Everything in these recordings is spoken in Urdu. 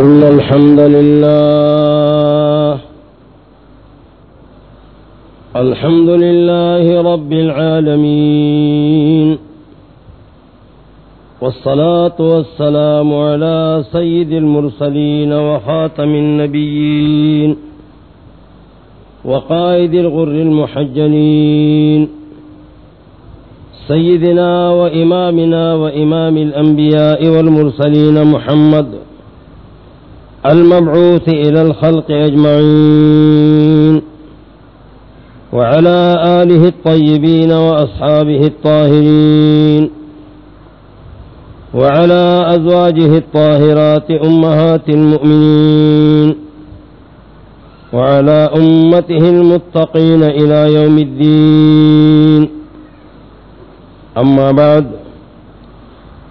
إن الحمد لله الحمد لله رب العالمين والصلاة والسلام على سيد المرسلين وخاتم النبيين وقائد الغر المحجنين سيدنا وإمامنا وإمام الأنبياء والمرسلين محمد المبعوث إلى الخلق أجمعين. وعلى آله الطيبين وأصحابه الطاهرين. وعلى أزواجه الطاهرات أمهات المؤمنين. وعلى أمته المتقين إلى يوم الدين. أما بعد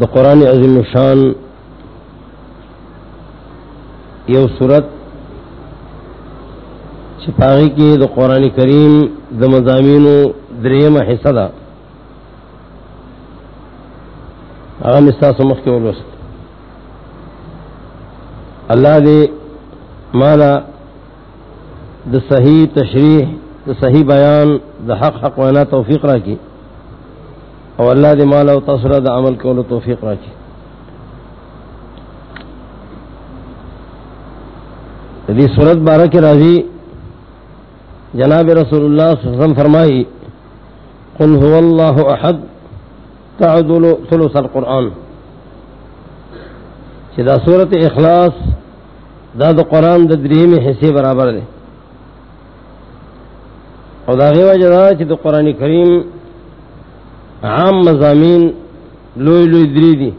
د قرآن عظیم شان یو صورت چھپاغی کی د قرآن کریم د مضامین دریم حصہ دا. اغم استاس مخ کے ولوست اللہ دے مالا د صحیح تشریح د صحیح بیان د حق حق وانا توفیق را کی او اللہ دے مالا و تصرہ دا عمل کولو توفیق راکی دی صورت بارہ کے راضی جناب رسول اللہ صلی اللہ علیہ وسلم فرمائی قل هو اللہ احد تعدل ثلث القرآن. چی دا صورت اخلاص، دا دا قرآن دا درہم حصے برابر دے او دا غیوہ جدا چی دا قرآن کریم عام مضامین لوئی لوئی دری دی.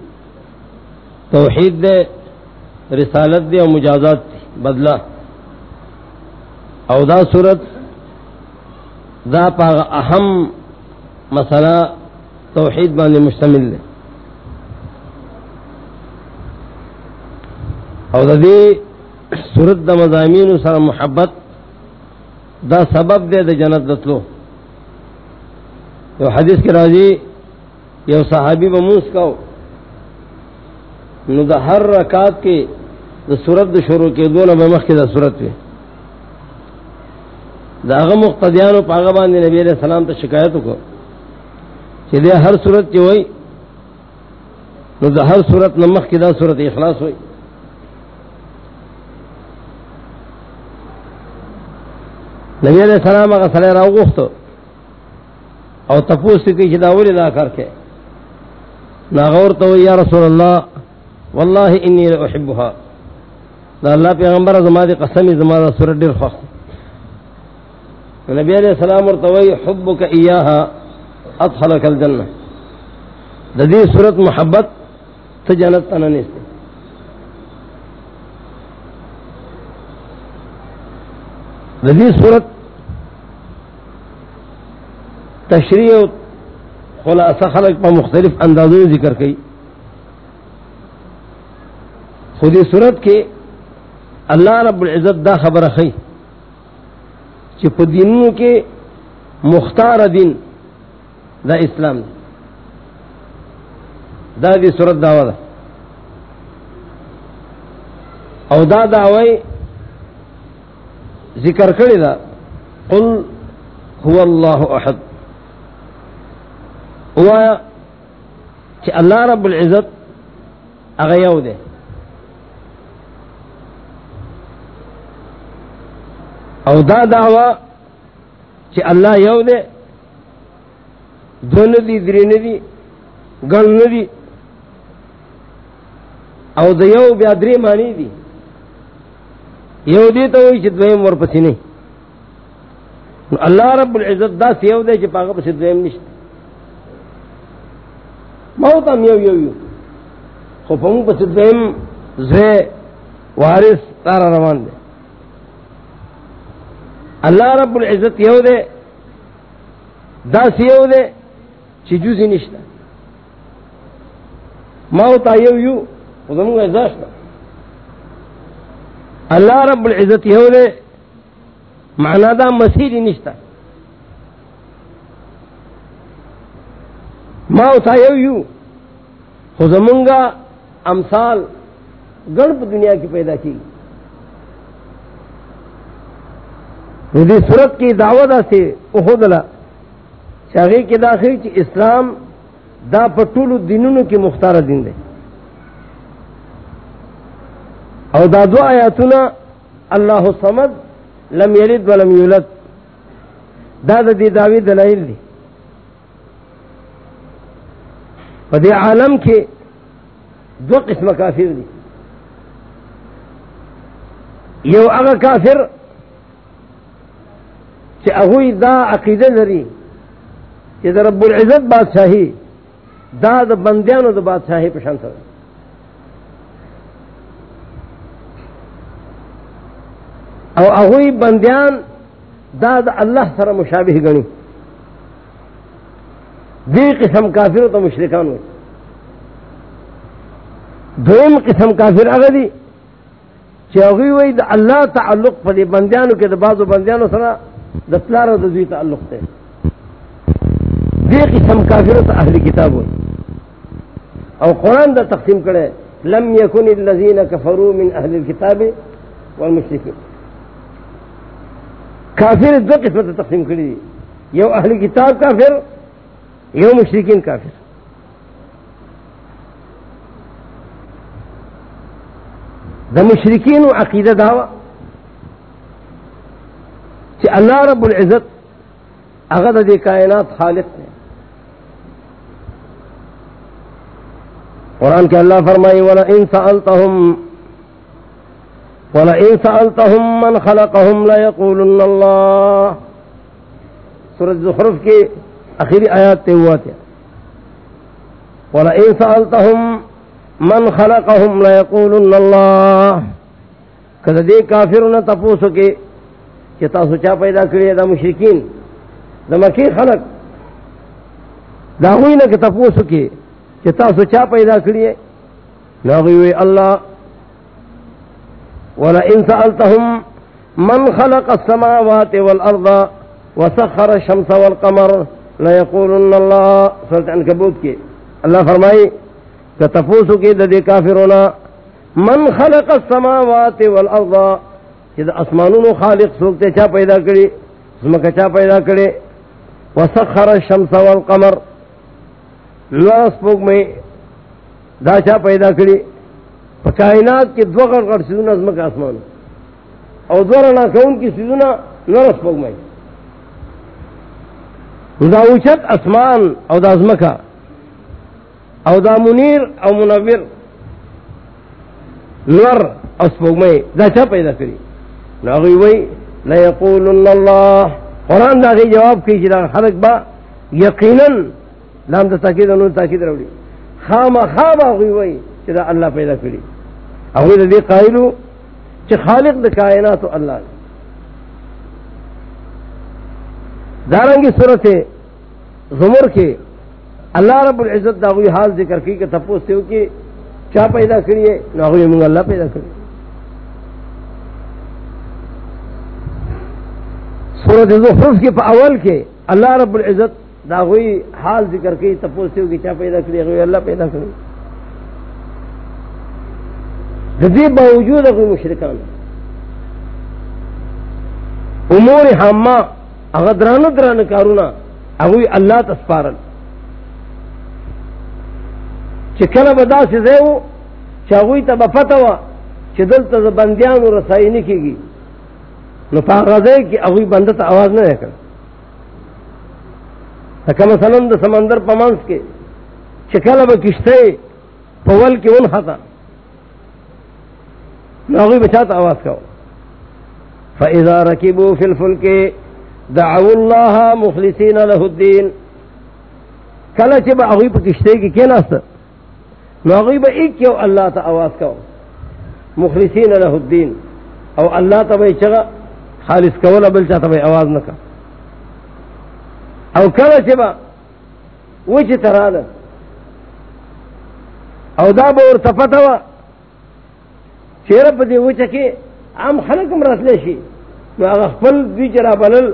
توحید دے، رسالت دے اور مجازات دی بدلا او دا صورت، دا پا اہم مسئلہ توحید باندې مشتمل دے. او دا دی صورت دا مضامین سر محبت، دا سبب دے دا جنت دتلو. یو حدیث کے راضی یو صحابی بموس کا نو دا ہر رکعت کے دا صورت دا شروع کے دو بمخ کے دا صورت پہ دا غم مقتدیان و پاغبان دی نبی علیہ السلام تا شکایت کو. کہ دے ہر صورت کی ہوئی، نو دا ہر صورت نمخ کی دا صورت اخلاص ہوئی. نبی علیہ السلام اگر صلی اللہ علیہ وسلم او تپوس کی چې دا ولې دا کار کې ناغور تو یا رسول الله والله انی احبها دا الله پیغمبر زما دي قسمی زما دا سور ډیر خوښ نبی علیہ السلام ورته وی، حبک ایاها ادخلك الجنه د دې صورت محبت ته جنت ته نه نيسته د صورت تشریح خلاصہ خلق پر مختلف اندازوں ذکر کی۔ خودی صورت کے اللہ رب العزت دا خبر خی چپ دینوں کے مختار دین دا اسلام۔ دا دی صورت دعوی دا۔ او دا دعوی ذکر کری دا۔ قل هو اللہ احد۔ ہوا کہ اللہ رب العزت اغیو دے او دا دعوی کہ اللہ یو دے دو ندی دری ندی گن ندی او دا یو بیا دری مانی دی یو دی ته تو وہی دویم ور پسی نہیں اللہ رب العزت دا سیو دے چی پاگا پسی دویم نشت موت ہم یو یو. یو خو پمو پس دویم زے وارث تارا روان دے اللہ رب العزت یو دے داس یو دے چیجوزی نشتا ماؤتا یو یو خودمو ازاشتا اللہ رب العزت یو دے معنی دا مسیری نشتا ماؤتا یو یو. خودمونگا امثال گڑپ دنیا کی پیدا کی صورت کی دعوت سے احدلا شاغی کے داخل کی اسلام دا پٹول دنوں کی مختار دن دے او دا دو آیاتنا اللہ سمد لم یلد ولم یولد. دا دا دی داوی دلائل دی پدے عالم کے دو قسم کافر دی۔ یو اگا کافر کہ اگوئی دا عقید لری کہ دا رب العزت بادشاہی، دا دا بندیان دا بادشاہی پشانت ہے او اگوئی بندیان دا دا اللہ سر مشابہ گنی۔ دی قسم کافر تو مشرکان ہوئی دوم قسم کافر اگر دی چوگی وی دا اللہ تعلق پا دی بندیانو کے دا بازو بندیانو سرا دا پلار دا دوی تعلق تے۔ دی قسم کافر کافرت اہل کتاب ہوئی او قرآن دا تقسیم کرے، لم یکن اللذین کفروا من اہل الكتاب والمشرکین۔ کافر دو قسمت تقسیم کری۔ یو اہل کتاب کافر یو مشرکین کافر. دا مشرقین و عقیدہ دعوی کہ اللہ رب العزت اغد دے کائنات خالق نے قرآن کے اللہ فرمائی ولا ان سألتهم ولا ان سألتهم من خلقهم لا يقولن الله. سورة زخرف کے اخیری آیات تے ہوا تھا ولا ان سألتهم من خلقهم لا يقولن الله کله دې کافرونو تاسو کې چې تاسو چا پیدا کړی دا مشرکین۔ د مکی خلق۔ دا وی نه کې تاسو کې چې تاسو چا پیدا کړی نو وی الله ولا ان سالتهم من خلق السماوات والارض وسخر الشمس والقمر۔ لا يقولن الله سورۃ عنکبوت کې الله فرمایي تپوسو کی ددی کافرونا، من خلق السماوات والارض جد اسمانونو خالق سوکتے چا پیدا کری زمکا چا پیدا کری، وسخر الشمس والقمر لاس پوک میں دا چا پیدا کری کائنات کی دو غر غر سیدونا زمکا اسمان او دو رنا کون کی سیدونا نرس پوک میں۔ دا اوچت اسمان او دا زمکا او دا منیر او منور نور اسپوگمئی دا چا پیدا کری ناغی وی لیقولن اللہ قرآن دا غی جواب کی چی دا خلق با یقینا لام دا تاکید انہوں تاکید روڑی خام خواب آغی وی چی دا اللہ پیدا کری اغوی دا دی قائلو چی خالق دا کائناتو اللہ دارنگی صورت زمر کے اللہ رب العزت دا ہوئی حال ذکر کی کہ تپوس سے کہ کیا پیدا کریے نہ ہوئی منگ اللہ پیدا کریے سورت زخرف کے اول کے اللہ رب العزت دا ہوئی حال ذکر کی تپوس سے کہ کیا پیدا کریے ہوئی اللہ پیدا کریے جدید باوجود کوئی مشرکان امور حامہ اغدران دران کارونا اگوی اللہ تسپارن چکل بدا سے دے وہ چاہوئی تب پتہ ہوا چدل تز بندیان و رسائی نہیں کی گی نو پاغذے کہ اگوئی بندت آواز نہ کر کم سنم د سمندر پمانس کے چکل اب کشتے پول کے ان ہاتھا نہ اگوئی بچاتا آواز کا فَإِذَا رَكِبُوا فِي الْفُلْكِ دَعَوُوا اللَّهَ مُخْلِصِينَ لَهُ الدِّينَ. کل چب اگوئی پہ کشتے کی کیا ناست نوغی با ایک کیو اللہ تا آواز کہو مخلصین له الدین او اللہ تب چگا خالص کولا بل چاہتا بھائی آواز نہ کا او کلا چبا وہ چی طرح او دا بور تپتا وا چیر پا دی وہ چکے عام خلقم رسلے شی نو اغا خپل دی چرا بلل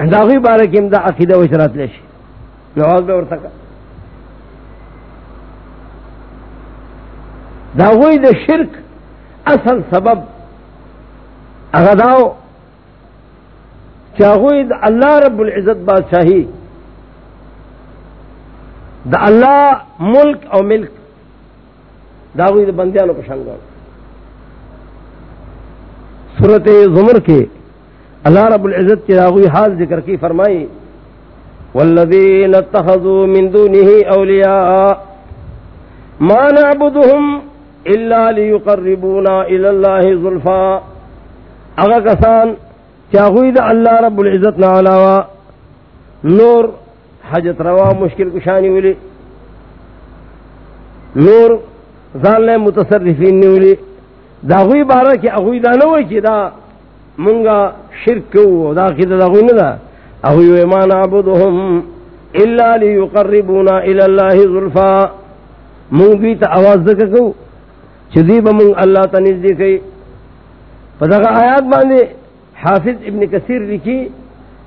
داغی بارکیم دا عقیدہ وش رسلے شی نو آواز بور تکا داغوی دا شرک اصل سبب اغداؤ چاہوئی دا اللہ رب العزت بادشاہی دا اللہ ملک او ملک داغوئی دا بندیانو پشنگ صورت زمر کے اللہ رب العزت کی داغوئی حال ذکر کی فرمائی والذین اتخذوا من دونه اولیاء ما نعبدهم الا ليقربونا الى الله ظلفا اغا کسان چاہوئی دا اللہ رب العزت نہ علاوہ نور حجت روا، مشکل کشانی ولی، نور ظال متصرفین ولی دا غوی بارا کی اغوی دا کی دا منگا شرک کو دا کی دا غوی ندا. اغوی ویمان عبدهم الا لیقربونا الى اللہ ظلفا منگ بھی تا آواز دکا کو چدیب منگ اللہ تنیز دی کئی پتہ آیات باندھے حافظ ابن کثیر لکھی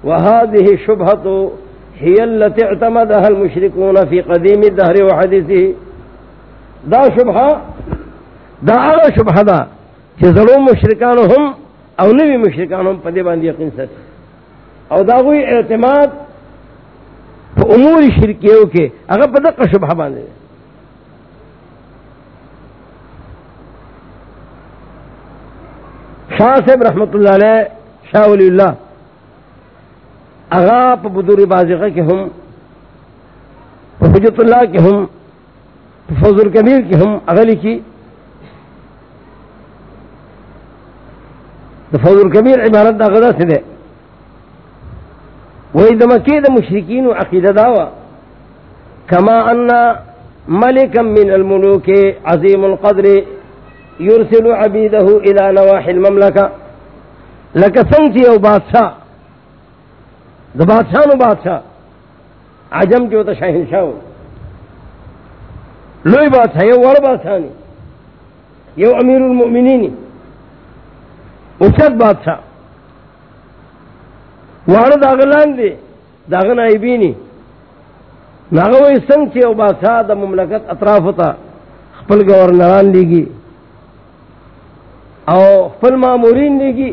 وهذه شبهة هي التي اعتمدها المشركون في قديم الدهر وحديثه دا شبهة دا اغا شبهة دا چه ظلوم مشرکان هم او نوی مشرکان هم پدے باندی یقین ست او دا غوی اعتماد پا امور شرکیو کے اگر پدق شبهة باندے شاہ صاحب رحمت اللہ علیہ شاہ ولی اللہ اغا پا بدور بازقہ کے ہم پا حجت اللہ کے ہم پا فضل کبیر کے ہم اغلی کی فضل کبیر عبارت دا غدا سے دے. وہی دمکی دا مشرکین و عقیدہ داوا. کما انا ملکا من الملوک عظیم القدر یرسل عبیدہ الى نواحی المملکہ. لکه څنګه چې یو بادشاہ. د بادشاہ نو بادشاہ. عجم کې وته شاهنشاه لوی بادشاہ یو ور بادشاہ ني یو امیر المؤمنین اوچت بادشاہ. واره داغلان دي. داغه نایبینی ناغه وې څنګه چې یو بادشاہ د مملکت اطراف ته خپل گورنران لګي او خپل مامورین لګي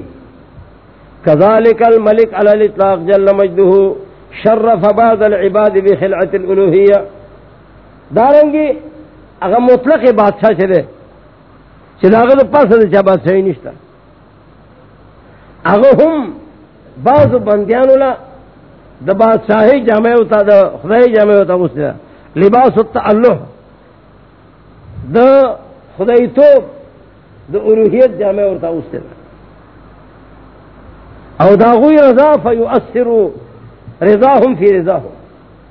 كذلك الملك على الإطلاق جل مجده شرف بعض العباد بخلعة الألوهية دارنگی اگر مطلق بادشاہ چلے چلا اگر پاس دے چا بادشاہی نشتا اگر بعض بندیانو لا دا بادشاہی جامع ہوتا دا خدای جامع ہوتا اس دا لباس التعلح دا خدای تو دا الوہیت جامع ہوتا اس دا او داغوی رضا فیؤثر رضاهم فی رضاهم.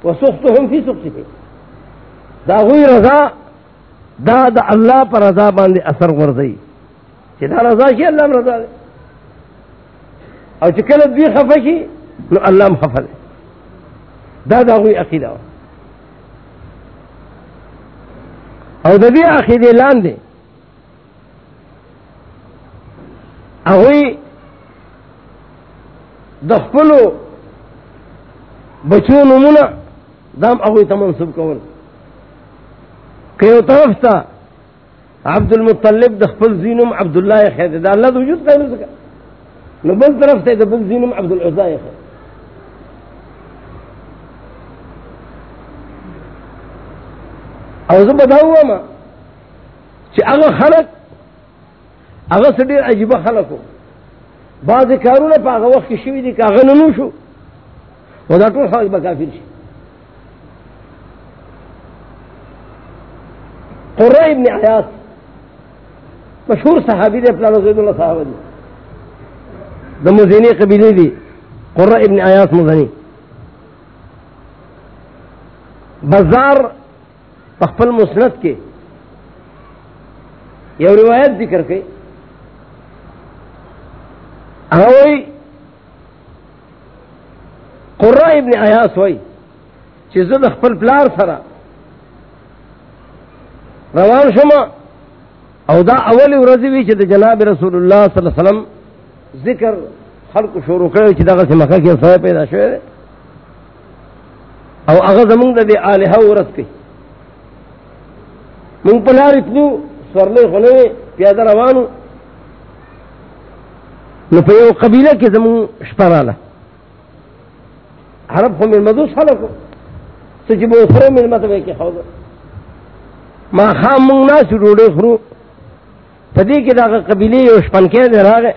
وسختهم فی سختهم. داغوی رضا دا دا اللہ پر رضا باندے اثر ورزی چی دا رضا شی اللہ رضا دے او چی کلت بھی خفا شی نو اللہ مخفا دے دا داغوی عقیدہ او دا بھی عقیدے لان دے اغوی دخلو بچو نمونا دام اگوی تمنصب کول. کیو طرف تا عبد المطلب دخل زینم عبد الله خیر دی دا اللہ وجود قیل سکا نو بل طرف تا دخل زینم عبد العزا خیر او زب داو ما چی اغا خلق، اغا سدیر عجیب خلقو۔ بعض کارونه په هغه وخت کې شوي دي که هغه نه شو۔ و دا ټول خلک به کافر شي قره ابن عیاس مشهور صحابي دی پلانو زید الله صحابه دي دا مزینی قبیلی دی، قرہ ابن آیاس مزنی. بازار پخفل مسنت کے یو روایت ذکر کے اوئی قرہ ابن آیاس ہوئی چیز خپل پلار سرا. روان شما، او دا اول ورځ وی جناب رسول اللہ صلی اللہ علیہ وسلم ذکر خلق شروع کړی چې دغه مکه کې سره پیدا شوی او هغه زمونږ د الها ورځ کې. مونږ په لار اتنو سورلې خلې پیاده روانو. نو په یو قبیله کې زمون شپراله عرب خو من مدوس خلقو سچ بو خرو من مطبع کې خوض ما خام مونږ ناس روډې خرو پدې کې دا قبیله یو شپن کې راغې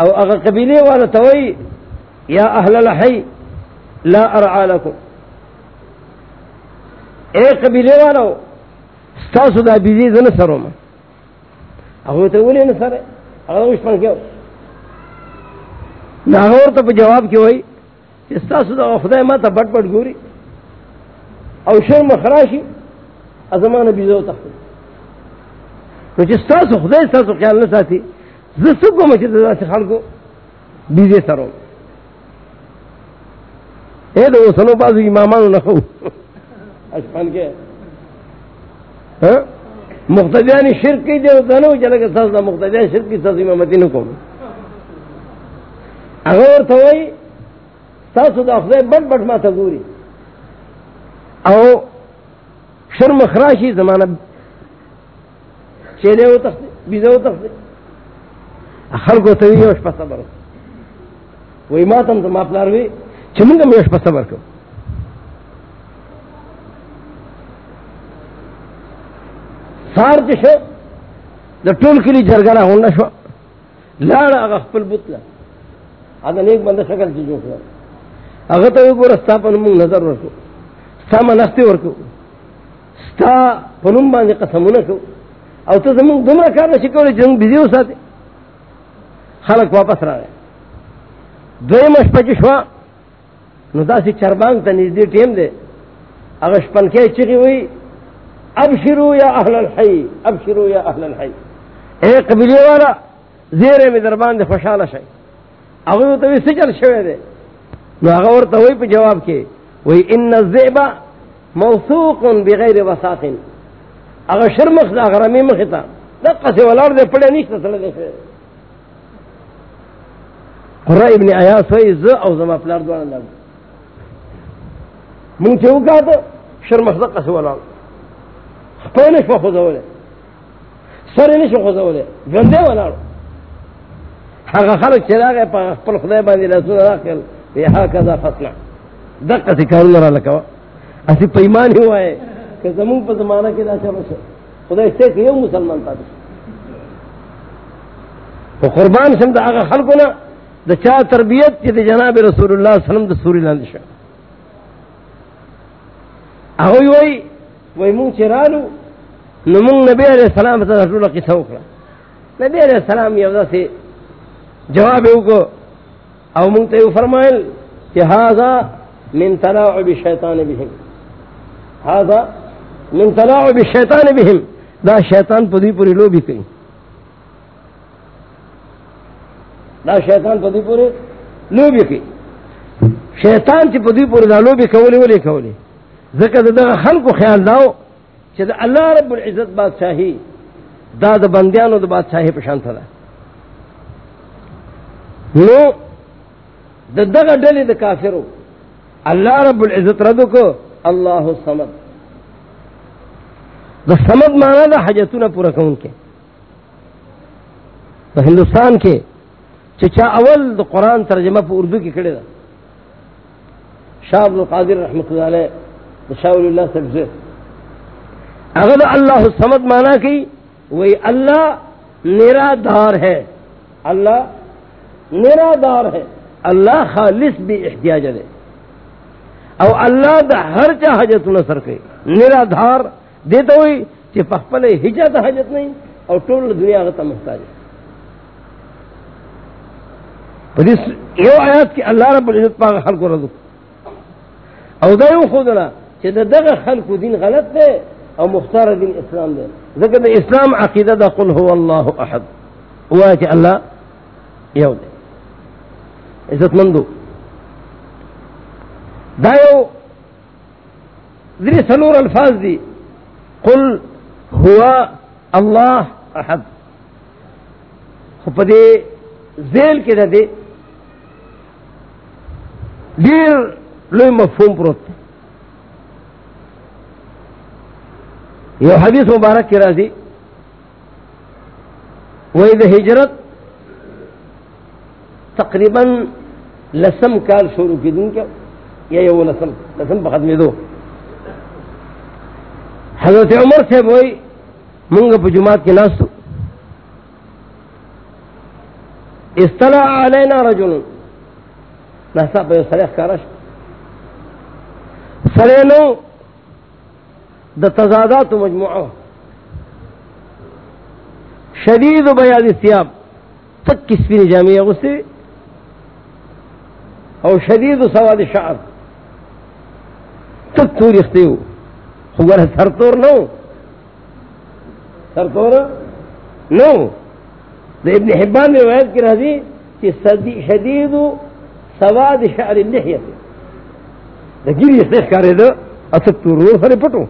او هغه قبیله والا توي یا اهل الحي لا ارعى لكم اے قبیله والو ستاسو دا بیزی زنه سروم هغه ته ولې نه سره هغه وشپن کې ناغور ته په جواب کې وای چې ستاسو د خدای ما ته بټ بټ ګوري او شر مخراشي ازمانه بيزو ته نو چې ستاسو خدای ستاسو خیال نه ساتي زه څه کوم چې داسې خلکو بيزي سره اے دو سنو بازو امامانو نه خو۔ اچھا، اشپن کې ها ہاں؟ مقتدیان شرک کی دے دنو چلے کہ ساز مقتدیان شرک کی ساز امامتی نو کوم اگر تو وہی ساسو دا خدای بڑ بڑ ما تگوری او شرم خراشی زمانہ۔ چیلے ہو تخت، بیزے ہو تخت۔ اخر کو تو یہ پا صبر وہی ماتم تو ماپ لار ہوئی چمنگا میں پا صبر کو۔ سار چشو دا ټول کلی جرګه را شو۔ لاړ هغه خپل بوتله هغه نیک بنده شکل چې جوړ کړ هغه ته وګوره ستا په نوم نظر ورکو۔ ستا منښتې ورکو۔ ستا په نوم باندې قسمونه کو۔ او ته زمونږ دومره کار نشي کولی چې زمونږ بزي وساتې خلک واپس راغی. دویمه شپه چې شوه، نو داسې چربانګ ته نږدې ټیم دی. هغه شپنکۍ چغې وایي ابشرو یا اہل الحی ابشرو یا اہل الحی. اے قبیلی والا زیر میں دربان دے خوشحال شائی اگر تو اس چل شوے دے نو اگر تو وہی پہ جواب کے وہی ان الزیبا موثوق بغیر وساق. اگر شرمخ دا اگر امی مختا دقا سے ولار دے پڑے نیشتا سلے دے شوے قرآن ابن آیاس وہی ز او زما پلار دوانا لگ من چاہو کہا تو شرمخ دقا سے ولار پہلے شو خوزولے سر نشو خوزولے گندے ولاړو هغه خلک چې راغی په خپل خدای باندې لاسونه راکړل وی ها کذا فصنع دقه سي کارونه را لکوا اسی په ایمان هی وای که زمون په زمانہ کې دا چلو شو خدای څه کې یو مسلمان پاتې په قربان شم د هغه خلکونه د چا تربیت چې د جناب رسول الله صلی الله علیه وسلم د سوري لاندې شو. هغه وی وی مون چرالو نو مون نبی علیہ السلام ته ټول قصه وکړه. نبی علیہ السلام یو ځای جواب یو کو او مون ته فرمایل چې هاذا من تلاعب الشیطان بهم. هاذا من تلاعب الشیطان بهم. دا شیطان په دې پوری لوبي کوي. دا شیطان په دې پوری لوبي کوي شیطان چې په دې پوری دا لوبي کولې ولې کولې ذکر دا خلق خیال داو چې دا الله رب العزت بادشاہی دا د بندیانو د بادشاہی په شان ده نو د دغه ډلې د کافرو. الله رب العزت رد کو الله الصمد د صمد معنا د حاجتونه پورا کون کې په هندستان کې چې چا اول د قران ترجمه په اردو کې کړی ده. شاه عبد القادر رحمت الله علیه شاول اللہ سب سے اگر اللہ سمت مانا کی وہی اللہ نرا دار ہے. اللہ نرا دار ہے. اللہ خالص بھی احتیاج ہے. او اللہ دا ہر چا حجت نصر کے نرا دھار دیتا ہوئی کہ پخپل ہجا دا حجت نہیں اور ٹول دنیا کا محتاج ہے یہ آیات کہ اللہ رب العزت پاک خلق کو رضو. او دا یو خودنا چې د دغه خلکو دین غلط دی او مختار دین اسلام دی ځکه د اسلام عقیده ده قل هو الله احد. وایي چې الله یو دی عزت مندو دایو دری سلور الفاظ دی. قل ہوا اللہ احد. پدے زیل کے دے دیر لوی مفہوم پروت یہ حدیث مبارک کی راضی وہ ہجرت تقریباً لسم کال شروع کی دن کیا یہ وہ لسم لسم بخت میں دو حضرت عمر سے وہی منگ جماعت کے ناس اصطلاح علینا رجل ناسا پہ سریخ کارش. سرینو دا تضادات و مجموعہ. شدید و بیاد سیاب. تک کس بھی نجامی غصے. اور شدید و سواد شعر. تک تو رکھتے ہو. خبر ہے سرتور نو. سر سرتور نو ابن حبان میں روایت کی رہی کہ شدید و سواد شعر اللحیت دا گیری استیخ کارے دا اصد تو رو سرے پٹو.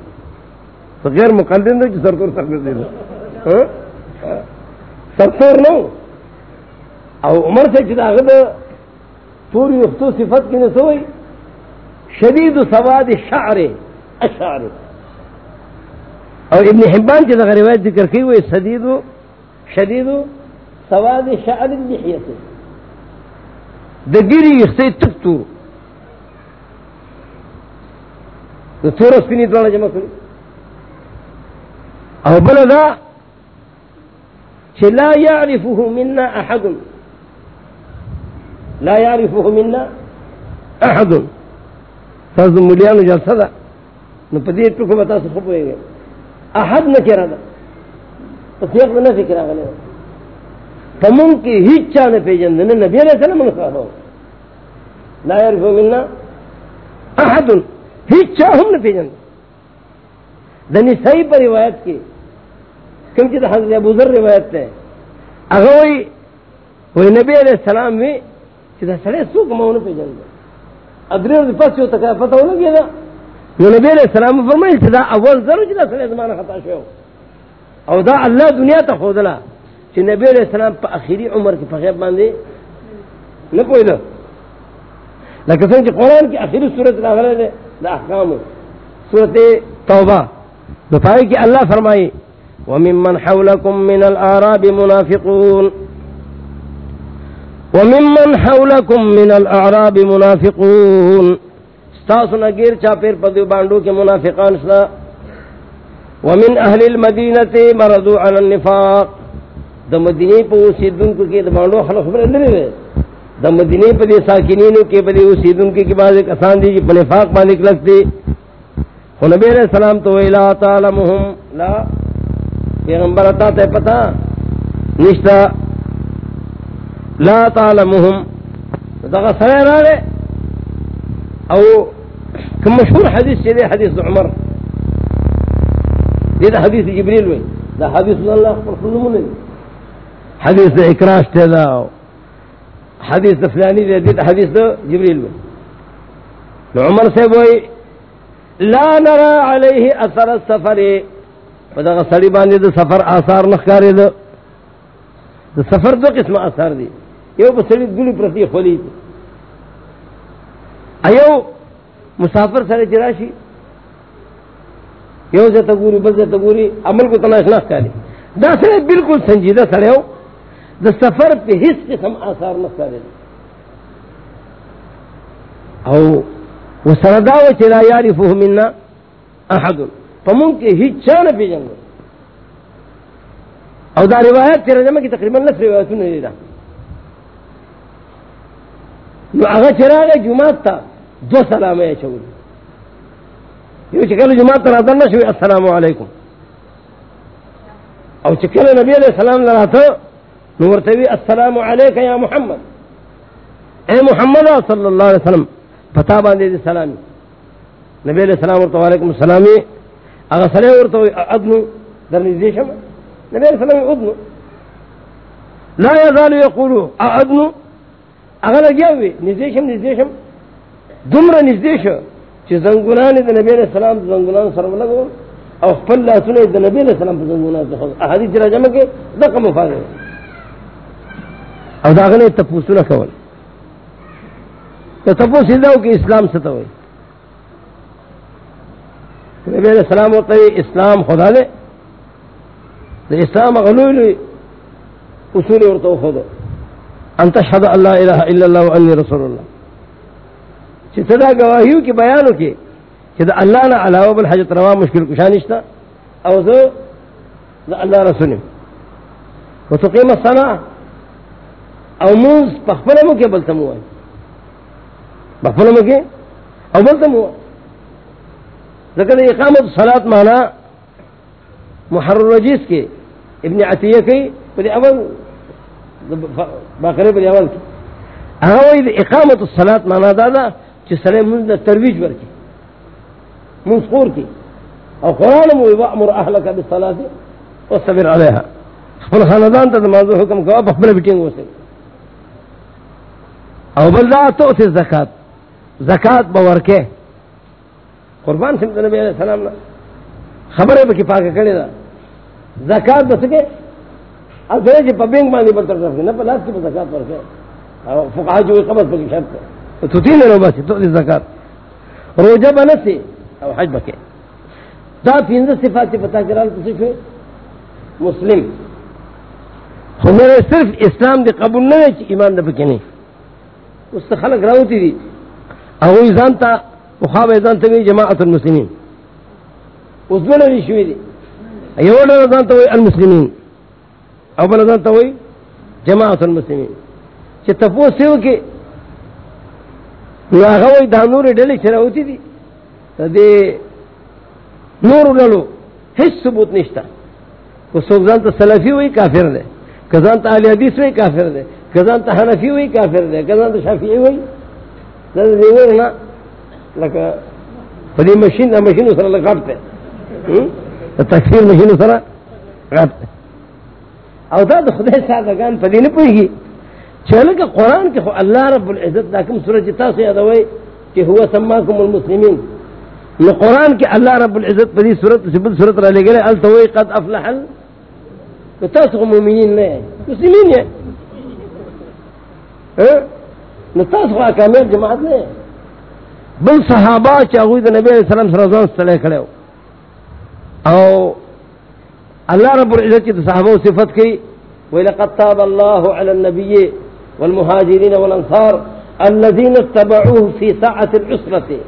تو غیر مقلدن دا جو سرتور سرکر دے دا ہاں؟ سرتور نو. او عمر سے چدا غد پوری اختو صفت کی نسوئی شدید سواد شعر اشعر. اور ابن حبان کی اگر ذکر کی ہوئی، شدید شدید سواد شعر النحیت اللحیت دگیری اختی تک تور تو تور اسپینی دوانا جمع کری. او بلدا چھ لا يعرفه منا احد لا يعرفه منا احد فرض مليان جلسه ده نو پدې ټکو بتا څه خو وي احد نه کړه ده په څه نه فکر راغله تمون کې هیڅ چا نه پیژند نه نبی عليه السلام نه کړو لا يعرفه منا احد هیڅ چا هم نه پیژند د نسائی یعنی پر روایت کې کوم چې حضرت ابو ذر روایت ده هغه وی وی نبی علیہ السلام وی چې دا سړی څوک مو نه پیژنده ادرې ورځې پس یو تکا پته ولګی دا نو نبی علیہ السلام فرمایي چې دا اول ځل چې دا سړی زمانه خطا شو او دا الله دنیا ته خودلا۔ چې نبی علیہ السلام په اخیری عمر کې په غیب باندې نه پوهیدل لکه څنګه چې قرآن کې اخیری سورۃ راغله ده د احکام سورۃ توبه نو پای کې الله فرمایي وممن حولكم من الاعراب منافقون. وممن حولكم من الاعراب منافقون. استاسنا غير چاپیر پدو باندو کے منافقان سنا ومن اهل المدینه مرضوا على النفاق. د مدینه په اوسیدون کو کې د باندو خلک خبر نه لري. د مدینه په دې ساکنینو کې په دې اوسیدون کې کې بعض کسان دي په نفاق باندې کلک دي. خو نبی علیہ السلام تو ویلا تعلمهم. لا. پیغمبر تا ته پتا نشتا لا تعلمهم. دغه سره راغله او کوم مشهور حدیث چې دی، حدیث عمر. دی حدیث جبريل وي دا حدیث الله پر خلمونه حدیث د اکراش ته دا حدیث د فلانی دی دا حدیث د جبريل وي عمر سے وای لا نرى عليه اثر السفر. پدغه سړی باندې د سفر آثار نخکارې ده د سفر دو قسم آثار دي یو په سړی ګلی پرتی خولي ایو مسافر سره جراشي یو ځه تګوري بل ځه تګوري عمل کو تلاش نه کاری. دا سره بالکل سنجیدہ سره یو د سفر په هیڅ قسم آثار نه کاری او وسردا و چې لا يعرفه منا احد۔ پمون کې هیڅ چا نه پیژنګ او دا روایت چې راځم کې تقریباً لس روایتونه دي دا نو هغه چراغ جمعه تا دو سلام یې چول یو چې کله جمعه ته راځل نشو السلام علیکم۔ او چې کله نبی علیہ السلام لراته نو ورته وی، السلام علیک یا محمد. اے محمد صلی الله علیه وسلم پتا باندې دي سلام نبی علیہ السلام ورته علیکم السلام هغه سره ورته ادنو. در نږدې نبی علیہ السلام ادنو. لا يزال يقول ادنو. هغه لګیاوي نږدې شم نږدې شم. دمر نزدیش چې زنګونان د نبی علیہ السلام د زنګونان سره ولګو او خپل لاسونه د نبی علیہ السلام په زنګونان څخه احادیث راځم کې، دغه مفاده او دا غنه تفوسونه کول. ته تفوس دا کې اسلام څه ته وایي؟ نبی علیہ السلام ورته اسلام خدا دې د اسلام غلول اصول ورته خدا انت شهد الله اله الا الله واني رسول الله. چې صدا گواهیو کې، بیانو کې، چې د الله نه علاوه بل حاجت روا مشکل کشانشتا او زه د الله رسول وتقيم الصلاه او موز پخپل مو کې بل تمو وای پخپل مو کې او بل تمو ذکر اقامت الصلاه معنا محرر رجیس کې ابن عتیہ کې په اول باقره په اول کې هغه اقامت الصلاه معنا دا ده چې سره مونږ ترویج ورکي مونږ خور کی او قران مو امر اهلک بالصلاه واصبر عليها خپل خاندان ته موضوع حکم کوه په خپل بیٹنګ وسه او بل لا تو سے زکات زکات باور کې قربان سم نبی علیہ السلام نے خبره به کې پاکه کړی دا زکات به څه او دغه چې په بینک باندې بل تر نه په لاس کې زکات ورکړي او فقها جو قبض په شرط ہے تو تین لو بس تو زکات روزہ بنسی او حج بکے دا پینز صفات سے پتا کرال تو صرف مسلم. میرے صرف اسلام دے قبول نہ ایمان دے پکے اس سے خلق راوتی دی. او ایزان تا وخاب ایزان تا جماعت المسلمین. اس بلا نشوی دی ایو ڈر ازان تا المسلمین. او بلا ازان تا جماعت المسلمین. چھ تپو سیو کے ناغوی دا نور ڈلی چراوتی دی دے نور ڈلو ہیچ ثبوت نشتا کو سوگزان تا سلفی ہوئی کافر دے کزان تا آلی حدیث ہوئی کافر دے کزان تا حنفی ہوئی کافر دے کزان تا شافعی ہوئی دا دے ہوئی نا لکا پدی مشین دا مشین سر لگاب تے تکفیر مشین سر غاب تے او دا دا خدای سادگان پدی نپوئی گی چلے کہ قرآن کے اللہ رب العزت داکم سورج تا تاس یادوئی کہ ہوا سماکم المسلمین. نو قرآن کے اللہ رب العزت پدی صورت سبت صورت را لے گلے التوئی قد افلحل تو تاس مومنین نے مسلمین ہے نو خواہ کامیاب جماعت نے بل صحابہ چاہوئی دا نبی علیہ السلام سر رضوان صلی کھڑے ہو او اللہ رب العزت کی صحابہ صفت کی وَلَقَدْ تَابَ اللَّهُ عَلَى النَّبِيِّ والمهاجرين والانصار الذين اتبعوه في ساعة العسرة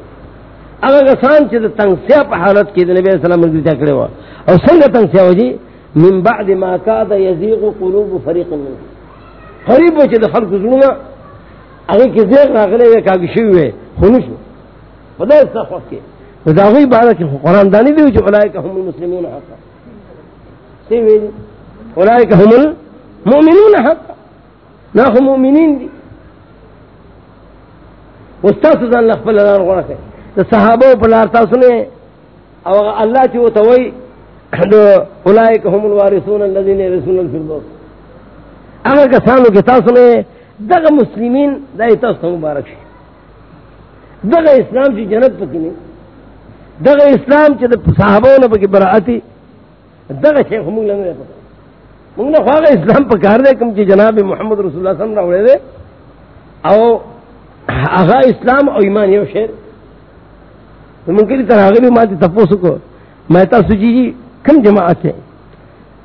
اگر کسان چې تنگسیا په حالت کې د نبی صلی الله علیه وسلم کړي و او څنګه تنگسیا وږي جی؟ من بعد ما كاد يزيغ قلوب فريق منهم. قریب چې د خلق زړونه هغه کې زیغ راغلي وي کاږي شوی وي خونش په دې څه دا غوي بعد قرآن دانی دی چې اولئک هم المسلمون حقا. سی ویل؟ اولئک هم المؤمنون حقا. نہ مومنین دی استاد ځان خپل لار غواړي د صحابه په لار تاسو نه او الله چې وته وای هم الوارثون الذين يرثون الفردوس. هغه کسانو کې تاسو نه دغه مسلمین دای تاسو مبارک شي. دغه اسلام چې جنت پکې نه، دغه اسلام چې د صحابه نه پکې براءتي دغه شیخ موږ نه پته منگ نے خواہ اسلام پر کار دے کم کی جناب محمد رسول اللہ صلی اللہ علیہ دے او آغا اسلام او ایمان یو شیر ممکن طرح آگے بھی ماتی تپو سکو میں تا سجی جی, جی کم جماعت ہے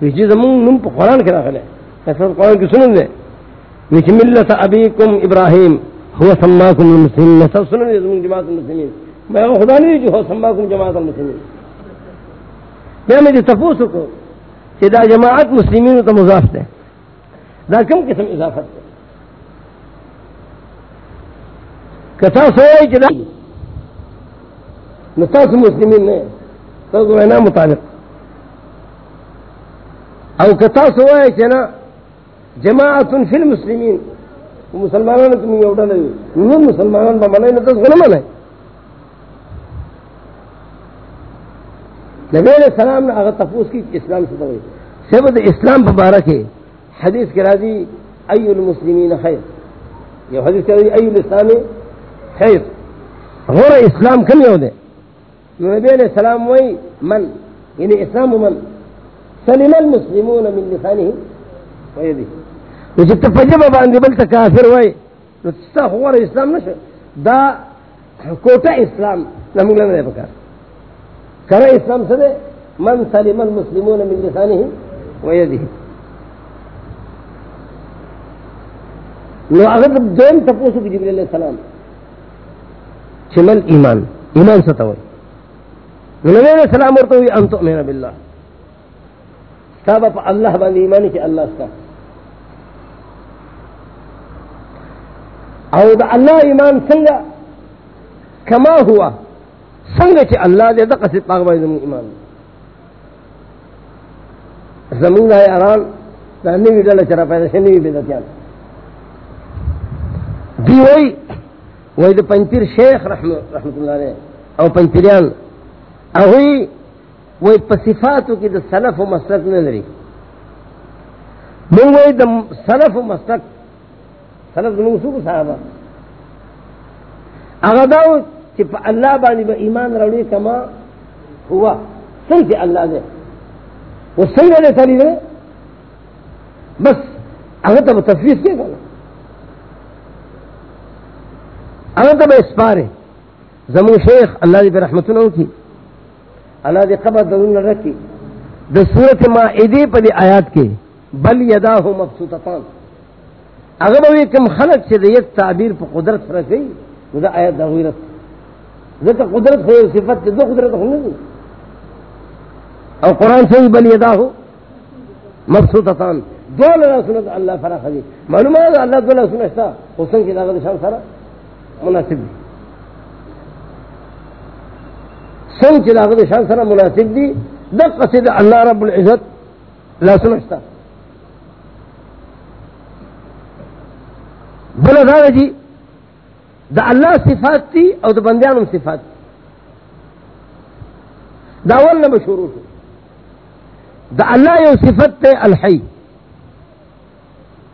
ویچی زمان نم پا قرآن کرا خلے ایسا قرآن کی سنن دے۔ ویچی ملت ابیکم ابراہیم، ہوا سماکم المسلمین۔ سب سنن دے زمان جماعت المسلمین۔ میں خدا نہیں جو ہوا سماکم جماعت المسلمین۔ میں مجھے تپو سکو کہ دا جماعت مسلمین تو مضاف دے۔ دا کم قسم اضافت دے۔ کتا سوئے کہ نتاس مسلمین نے، تو گوینا مطابق او کتا سوئے کہ جماعت فی المسلمین. مسلمانان تم یہ اٹھا لگی نون مسلمانان با منائی نتاس کو منائی نبی علیہ السلام نے اگر تفوس کی اسلام سے دوئی سبد اسلام مبارک ہے. حدیث کے راضی ای المسلمین خیر. یہ حدیث کے راضی ای الاسلام خیر. غور اسلام کم یو دے. نبی علیہ السلام وی من. یعنی اسلام من. سلم المسلمون من لسانہم. لسانه ویدی وچی تفجب باندی بلتا کافر وی نتا غور اسلام نشو دا کوٹا اسلام نمونگ لنے بکار کرا اسلام سدے من سلم المسلمون من لسانه ویدی نو اگر دین تپوسو کی جبریل علیہ السلام. چمل ایمان ایمان ستوئی نبی علیہ السلام ورطا ہوئی انتو امین باللہ سابا پا اللہ باندی ایمانی چی اللہ ستا. او دا اللہ ایمان سنگا کما ہوا سنگا چی اللہ دے دا قصد پاک باندی زمین ایمان زمین دا اران دا نوی ڈالا چرا پیدا شنوی بیدتیان دی جی وی وی دا پنپیر شیخ رحمت اللہ علیہ او پنپیریان اوی وی پصفاتو کی دا سلف و مسلک نظری من وی دا سلف و مسلک سلف دا منسوب صحابہ اگر داو چی پا اللہ بانی با ایمان روڑی کما ہوا صحیح چی اللہ دے وہ صحیح والے سالی دے بس اگر تا تفریز کیا کرنا اگر تب اسپارے زمو شیخ اللہ دی پہ رحمت نہ کی اللہ دی قبر درون رکھی دا صورت ما ایدی پا دی آیات کے بل یدا ہو مبسوطتان. اگر وہ کم خلق سے دیت تعبیر پا قدرت فرق گئی دا آیات دا غیرت ذکر قدرت ہے، صفت دو قدرت ہونے دی اور قرآن سے بل یدا ہو۔ مبسوطتان دو لنا سنت، اللہ فرق دی معلومات اللہ دو لنا سنتا حسن کی داغت شان سارا۔ مناسب دی۔ سن چلاغت شان سره مناسب دی۔ د قصد الله رب العزت لا سمجھتا بل دا جی دا اللہ صفات تھی او دا بندیان صفات تھی دا اول نہ شروع شو۔ دا اللہ یو صفت تے الحی۔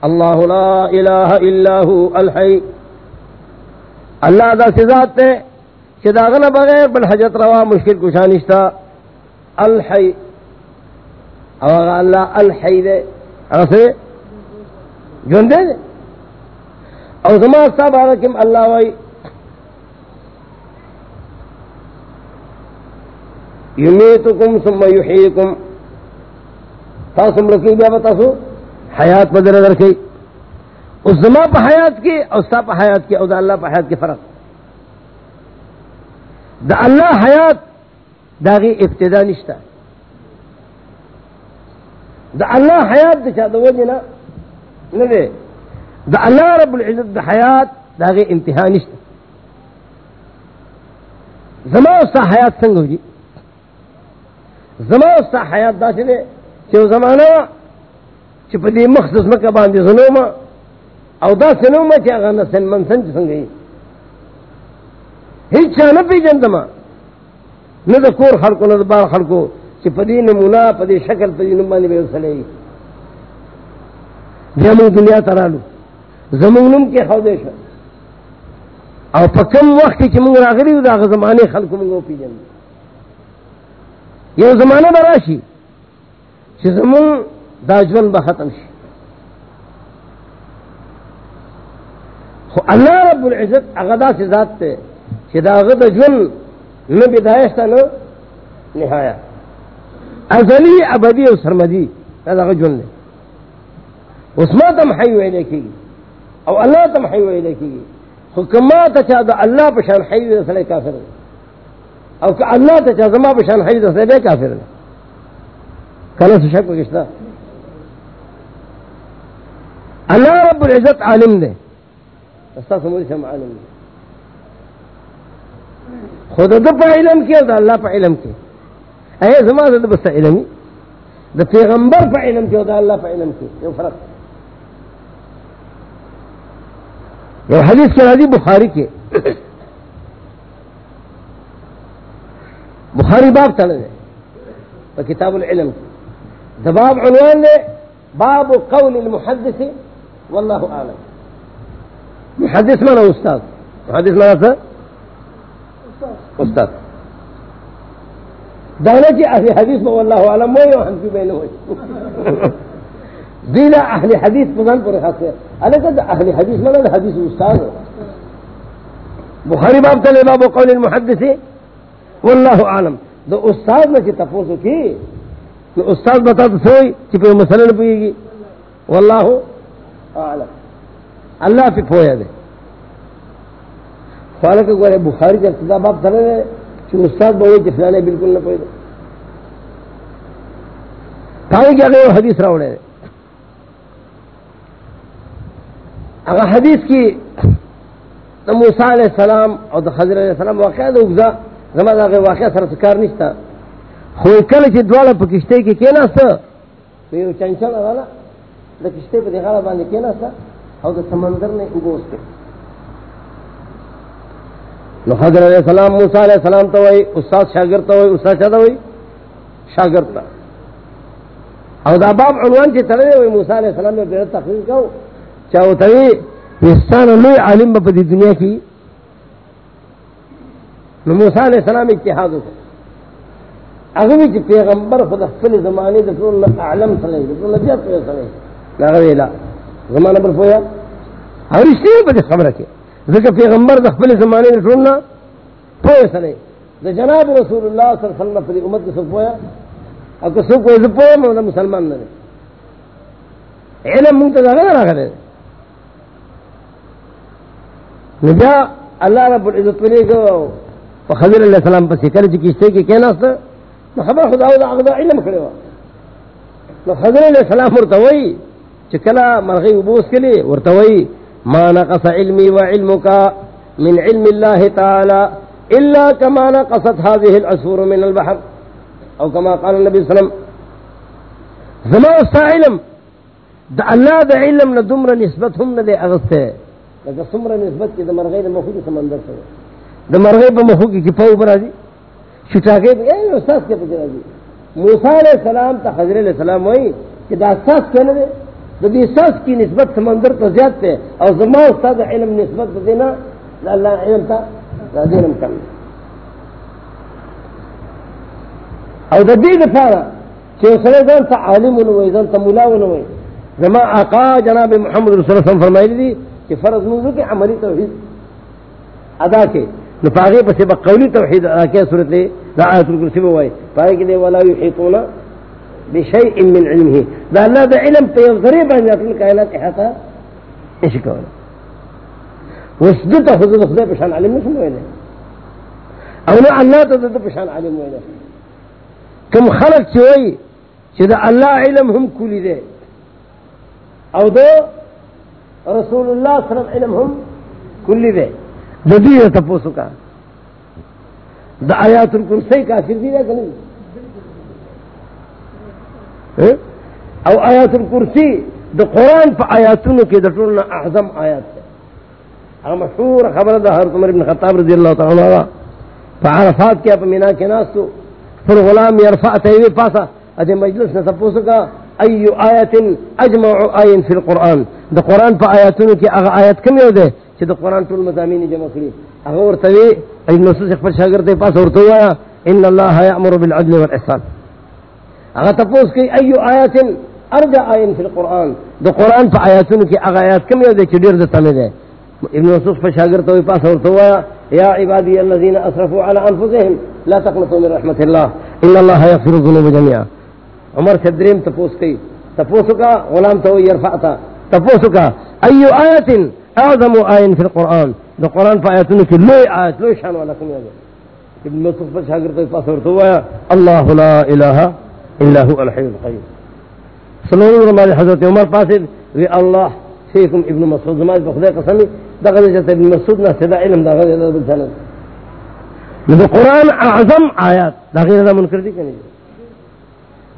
اللہ لا الہ الا ہو الحی۔ اللہ دا سزاد تے چداغن بغیر بل حجت روا مشکل کشانشتا الحی۔ اور اللہ الحی دے۔ ایسے جون دے۔ اور زما صاحب علیکم اللہ وائی یمیتکم ثم یحییکم. تاسم رکی بیا بتاسو حیات بدر رکھی اس زما پہ حیات کی اور سا پہ حیات کی اور دا اللہ پہ حیات کے فرق. دا اللہ حیات داغی ابتدا نشتا دا اللہ حیات دچا دا وجہ نا ندے دا اللہ رب العزت دا حیات داغی انتہا نشتا زما استا حیات سنگو جی. زما استا حیات دا چلے چو زمانہ چپ دی مخصوص مکہ باندی ظلوما او دا سنوما چی اغا نسن منسن چی سنگئی ہیچ چا نہ پی جندما نہ دا کور خلقو نہ دا بار خلقو چی پدی نمونا پدی شکل، پدی نمانی بے اسلے جمع دنیا ترالو. زمون نم کے خودے شا او پا کم وقت چی منگ راغلی دا اغا زمانے خلقو منگو پی جند یہ زمانہ براشی زمون دا جون با ختم شی خو اللہ رب العزت اغدا سے ذات تے کہ دا غد جن نہ بدایشتا نہ نہایا ازلی ابدی و سرمدی دا غد جن لے اس ما تم حی ہوئے دیکھی گی او اللہ تم حی ہوئے دیکھی گی۔ حکمات چاہ دا اللہ پشان حی ہوئے سلے کافر ہے او کہ اللہ تچا زما پشان حی ہوئے سلے کافر ہے کنا سے شک بکشتا اللہ رب العزت عالم دے۔ استغفر مجھے سم عالم دے۔ خود دا پا علم کی دا اللہ پا علم کی اے زمان دا بس علمی دا پیغمبر پا علم کی دا اللہ پا علم کی یہ فرق۔ ہے یہ حدیث کے راضی بخاری کے بخاری باب تڑے دے۔ کتاب العلم۔ دا باب عنوان دے۔ باب قول المحدث، واللہ اعلم۔ محدث مانا استاد۔ محدث مانا تھا استاد۔ دانا کی اہل حدیث میں اللہ عالم ہوئی اور ہم کی بہن ہوئی دینا اہل حدیث پردان پر خاص ہے الگ اہل حدیث میں حدیث استاد بخاری باب چلے باب قول المحدث۔ واللہ عالم۔ دو استاد میں کی تفوز کی۔ تو استاد بتا تو سوئی کہ پہ مسئلہ نہ پوئے گی۔ واللہ عالم۔ اللہ پہ پھویا دے۔ خوالا کہ گوارے بخاری کا ابتدا باب چلے رہے کہ استاد بہت کہ فلانے بالکل نہ پوئے دے۔ کہا کہ اگر حدیث راوڑے رہے اگر حدیث کی موسیٰ علیہ السلام اور دا خضر علیہ السلام واقعہ دو اگزا زمان آگے واقعہ سر سکار نشتا خوی کل چی دوالا پا کشتے کی کینا سا تو چنچل اگانا دا کشتے پا دیخالا باندے کینا سا اور دا سمندر نے اگوز کے نو خضر علیہ السلام، موسیٰ علیہ السلام تو وہی استاد شاگرد تو وہی استاد چاہتا وہی شاگرد تا۔ اور دا باب عنوان چی تلے وہی موسیٰ علیہ السلام میں بیرد تقریر کہو چاہو تاوی وستان لوی عالم با دی دنیا کی. نو موسیٰ علیہ السلام اتحاد ہو اگوی چی پیغمبر خود اخفل زمانی دا فرون اعلم صلی اللہ فرون نبیت پویا صلی اللہ ناغوی پر پویا اور اس لیے بڑی خبر کے ذکر پیغمبر دا اخفل زمانی دا فرون پویا صلی دا جناب رسول اللہ صلی اللہ علیہ وسلم پر امت کسو پویا اور کسو کوئی زو پویا مسلمان نہ علم منتظر نہ رکھا نبیا اللہ رب العزت ولے گو۔ خضر علیہ السلام پس کر چی کشتے کی کہنا سا نو خبر خدا دا اغدا علم کھڑے ہوا۔ نو خضر علیہ السلام ورتوئی چکلا مرغی ابوس کے لیے ورتوئی ما نقص علمی و علمکا من علم اللہ تعالی الا کما نقصت هذه العصور من البحر. او کما قال النبی صلی اللہ علیہ وسلم زما استا علم، دا اللہ دا علم نہ دمر نسبت ہم نہ دے اغستے لکه څومره نسبت کې د مرغۍ د مخو سمندر سره د مرغۍ په مخو کې په اوپر راځي؟ شټاګې یې استاد کې پکې راځي. موسی علیہ السلام ته حضرت علیہ السلام وایي چې دا اساس کنه دی د دې اساس کی نسبت سمندر ته زیات ده او زما استاد علم نسبت دینا الله علم ته دا علم کم او د دې لپاره چې سره ځان ته عالم ونوي ځان ته مولا ونوي زما آقا جناب محمد رسول الله صلی وسلم فرمایلی دي کہ فرض منظور کے عملی توحید ادا کے۔ نفاغے پسے بقولی توحید ادا کیا صورت لے لا آیت الکرسی بوائی پائے کہ دے ولا یحیطون بشیء من علمه. دا اللہ دا علم پہ ذریع بان جاتا کائنات احاطہ اسی کولا وسدت حضور خدا پشان علم نشم ویلے او نا اللہ تا دا پشان علم ہوئے ویلے کم خلق چوئی، چی دا اللہ علم ہم کولی دے۔ او دو رسول اللہ صلی اللہ علیہ وسلم ہم کلی دے۔ ددی ہے تپوسو کا۔ دا آیات الکرسی کافر دی دے کہ نہیں؟ او آیات الکرسی، دا قرآن پا آیاتونو کی دا ٹولنا اعظم آیات ہے۔ اگر مشہور خبر دا حضرت عمر بن خطاب رضی اللہ تعالی عنہ۔ پا عرفات کیا پا مینا کے ناس تو۔ پھر غلام یرفع تیوی پاسا۔ ادھے مجلس نے تپوسو کا۔ ایو آیت اجمع آین فی القرآن. دا قرآن پا آیاتونو کی اغا آیت کمی ہو دے چی دا قرآن طول مزامین جمع کری اغا ورطوی ابن نصوص اخبر شاگرد پاس ورطو آیا ان اللہ یعمر بالعدل والإحسان. اغا تپوس کی ایو آیت ارجع آین فی القرآن. دا قرآن پا آیاتونو کی اغا آیات کمی ہو دے چی دیر دا تمی دے ابن نصوص پر شاگرد پاس ورطو آیا یا عبادی الذین اسرفوا على انفسهم لا تقنطوا من رحمت اللہ ان اللہ یغفر الذنوب جميعا. عمر سے دریم تپوس کی. تپوس کا غلام تو یرفع تھا. تپوس کا، ایو آیت اعظم آئین فی القرآن. دا قرآن پا آیتوں کی لوئی آیت لوئی شان والا کمی آگے ابن مصف پر شاگر تو پاس ورطو آیا، اللہ لا الہ الا ہو الحی القیم صلی اللہ علیہ حضرت عمر پاس وی اللہ فیکم ابن مسعود. زمان پر خدای قسمی دا غزی جاتا ابن مسعود نا سدا علم دا غزی جاتا بلسانا دا قرآن اعظم آیات دا غزی جاتا منکر دی کنی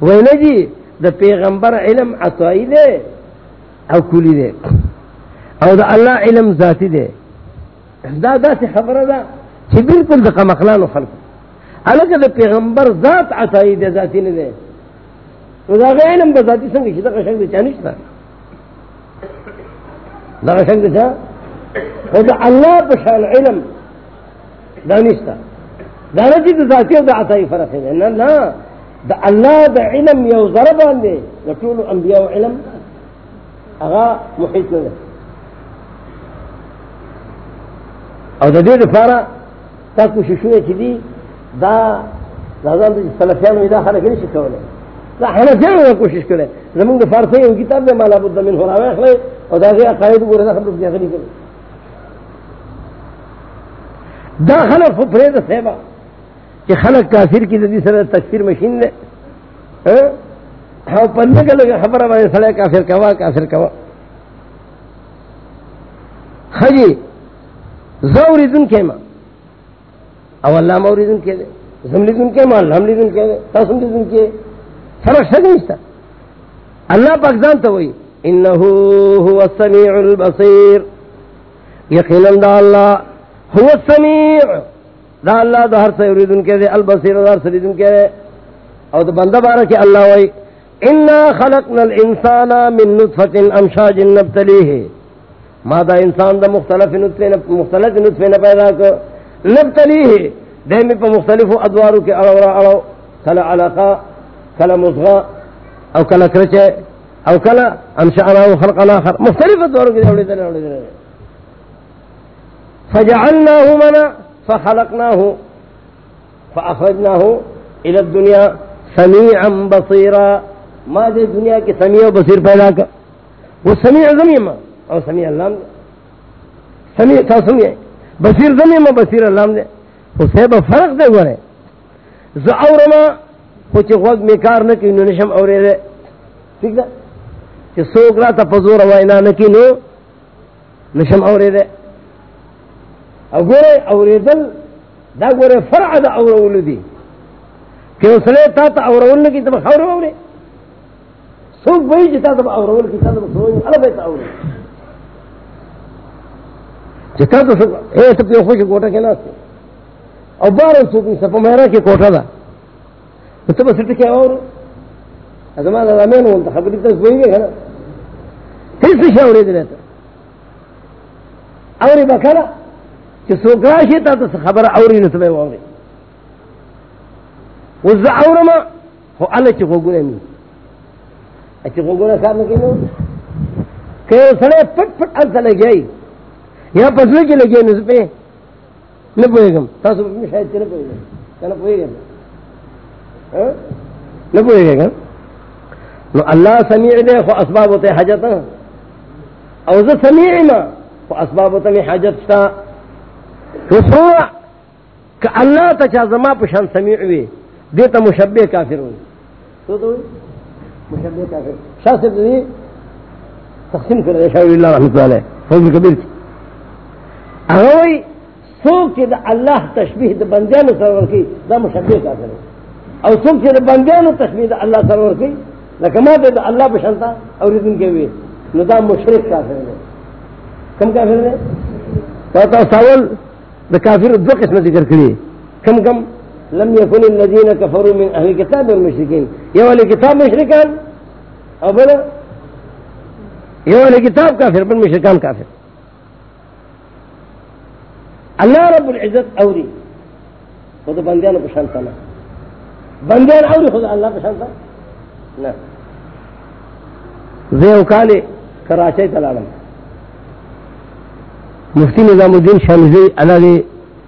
وینا جی دا پیغمبر علم عطائی دے او کلی دے او دا اللہ علم ذاتی دے دا دا سی خبر دا چی بالکل دا قمقلان و خلق علاقہ دا پیغمبر ذات عطائی دے ذاتی نے دے و دا غی علم دا ذاتی سنگی چی دا قشنگ دا چانشتا دا قشنگ دا چا؟ و دا اللہ پشان علم دا دانشتا دانا جی دا ذاتی و دا عطای فرق ہے نا نا دا اللہ دا علم یو ضربان دے دا طول انبیاء و علم اغا محیط نہ او دا دیر فارا تا کوششونه چی دی، دا لازم دی سلفیانو دا خلق نشی کولے۔ دا حنفیانو کوشش کرے زمان دا فارسی یو کتاب دے مالا بود من ہوراوے اخلے، او دا غیر قائد گورے دا خلق جاگنی کرے دا خلق فپرید سیبا۔ کہ خلق کافر کی دی سر تکفیر مشین دے ہاں پندے کے لگے خبر آبانے سلے کافر کوا کافر کوا۔ خجی زوری دن کے ماں۔ او اللہ موری دن کے دے زملی دن کے ماں اللہ دن کے دے تاسم دن کے۔ فرق شک نہیں اللہ پاکزان تو وہی، انہو هو السمیع البصیر۔ یقینا دا اللہ هو السمیع۔ دا اللہ دا ہر سے دن کے دے، البصیر دا ہر سے دن کے دے۔ او دا بندہ بارا کہ اللہ وہی انا خلقنا الانسان من نطفت امشاج نبتلیہ مادا انسان دا مختلف نطفے مختلف نطفے نہ پیدا کر۔ نبتلیہ دہمی پہ مختلف ادوارو کے اڑو اڑو۔ کلا علاقہ کلا مصغا او کلا کرچے، او کلا انشاءنا خلقنا آخر۔ مختلف ادوارو کے دے اوڑی دلے اوڑی دلے فجعلناه منا فخلقناه، فأخرجناه إلى الدنيا سميعا بصيرا. ما دے دنیا کے سمیع و بصیر پیدا کر. وہ سمیع زمین ما اور سمیع اللہ دے. سمیع تا سمیع بصیر زمین ما بصیر اللہ دے. وہ سیبا فرق دے گوڑے زو اورما کچھ غوگ میکار نکی نو نشم اورے دے. ٹھیک دا کہ سوک را تا پزور وائنا نکی نو، نشم اورے دے. او گورے اورے دل دا گورے فرع دا اورولو دی. کہ اسلے تا تا اورول نکی تب خور اورے سوک بھئی جتا تب اورول کی تا تب سوئی علا بیتا اورے جتا تو سوک اے تب پیو خوش کوٹا کے ناستے او بارو سوک نہیں سپا میرا کی کوٹا دا تب سٹ کیا اور ازمان دا مین ہونتا خبری تا سوئی گئے نا ہیس شاوری دے لیتا اوری بکلا کہ سوک راشی تا تو خبر اوري اوری نتبے ووری وز اورما ہو اللہ چی خوگونے می اچھی خوگونے کار نکی نو کہ سڑے پٹ پٹ التا لگیائی یہاں پسلے کی لگیائی نس پہ نہ پوئے گم تاسو میں شاید چلے پوئے گم کہنا پوئے گم ہاں؟ نہ پوئے نو اللہ سمیع دے، خو اسباب ہوتے حاجت او ذا سمیع ما، خو اسباب ہوتے حاجت شتا۔ رسوع کہ اللہ تچا زما پشان سمیع وی دیتا مشبہ کافر ہوئی۔ تو تو مشبہ کافر۔ شاہ سے تقسیم کر شاہ اللہ رحمۃ اللہ علیہ فضل کبیر کی۔ اگوئی سوک چی دا اللہ تشبیح دا بندیان سرور کی دا مشبہ کافر ہے او سوک چی دا بندیان تشبیح دا اللہ سرور کی لکما دے دا اللہ بشنتا اور ادن کے ہوئے نو دا مشرک کافر ہے کم کافر ہے تو تا ساول دا کافر دو قسم ذکر کری کم کم لم يكن الذين كفروا من اهل الكتاب والمشركين يا اهل الكتاب مشركان او بلا يا اهل الكتاب كافر بل مشركان كافر الله رب العزت اوري. خود بندیان کو شانتا نہ بندیان اوری خود اللہ کو شانتا نہ زیو کالے کراچی تلالم مفتی نظام الدین شامزی اللہ نے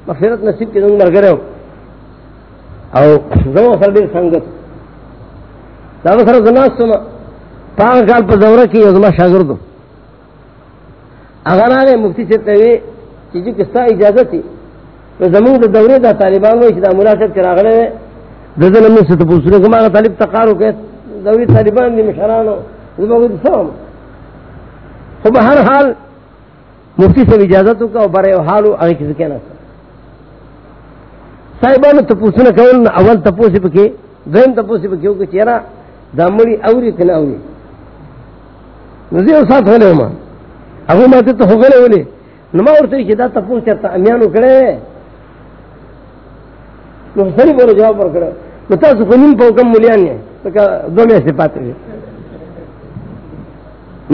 مغفرت نصیب کے دن مرگرے ہو. او زما سره ډیر څنګه دا سره زما سم پاک کال په دوره کې زما شاګرد هغه نه مفتی سے ته چې چې کستا اجازه تي نو زموږ د دورې د طالبانو چې د مناسب چراغله د دې نوم څه ته پوښتنه کومه طالب تقارو کې دوري طالبان دي مشرانو زما د سلام خو به هر حال مفتی سے اجازه تو کا بره حالو هغه کې ځکه نه صاحبانو تپوسونه کول اول تپوسی پکې دویم تپوسی پکې وکړي چې را دا مړی اوري کنه اوري نو زه اوس سره ما هغه ماته ته هغه ولې نو ما ورته چې دا تپوس چرته امیانو کړي نو سړي ورو جواب پر ورکړ نو تاسو په نیم په کوم مليان نه پکې دوه مې څه پاتې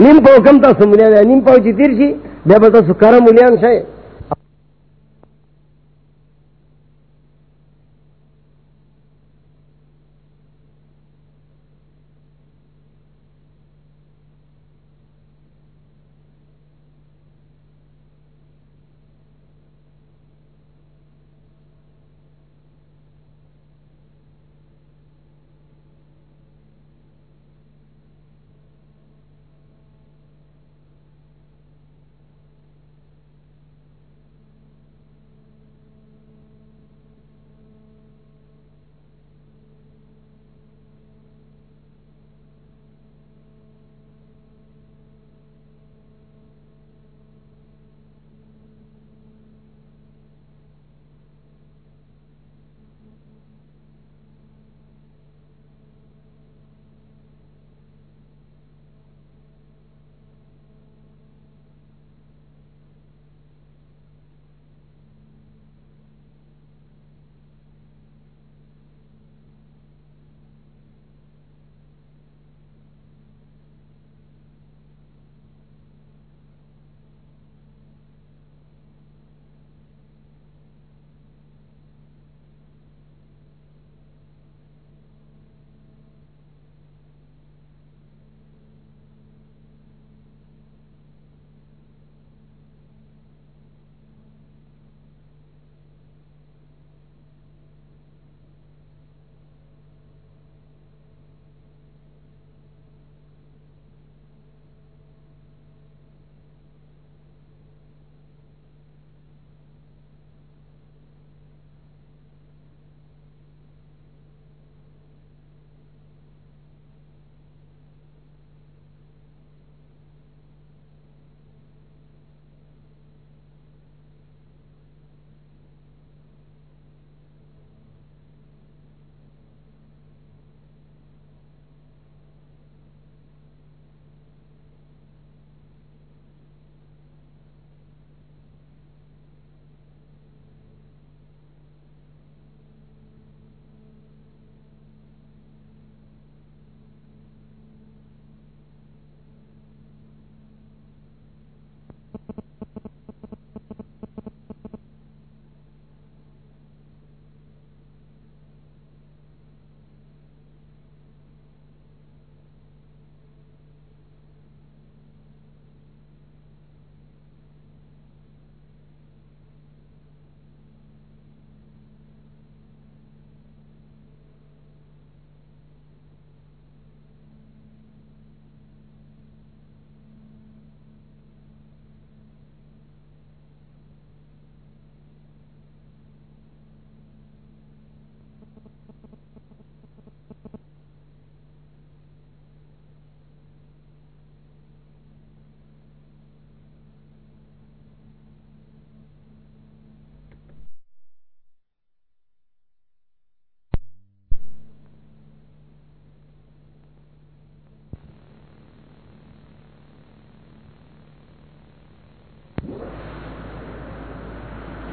نیم په کوم تاسو مليان نیم په چې تیر شي بیا به تاسو کار مليان شئ.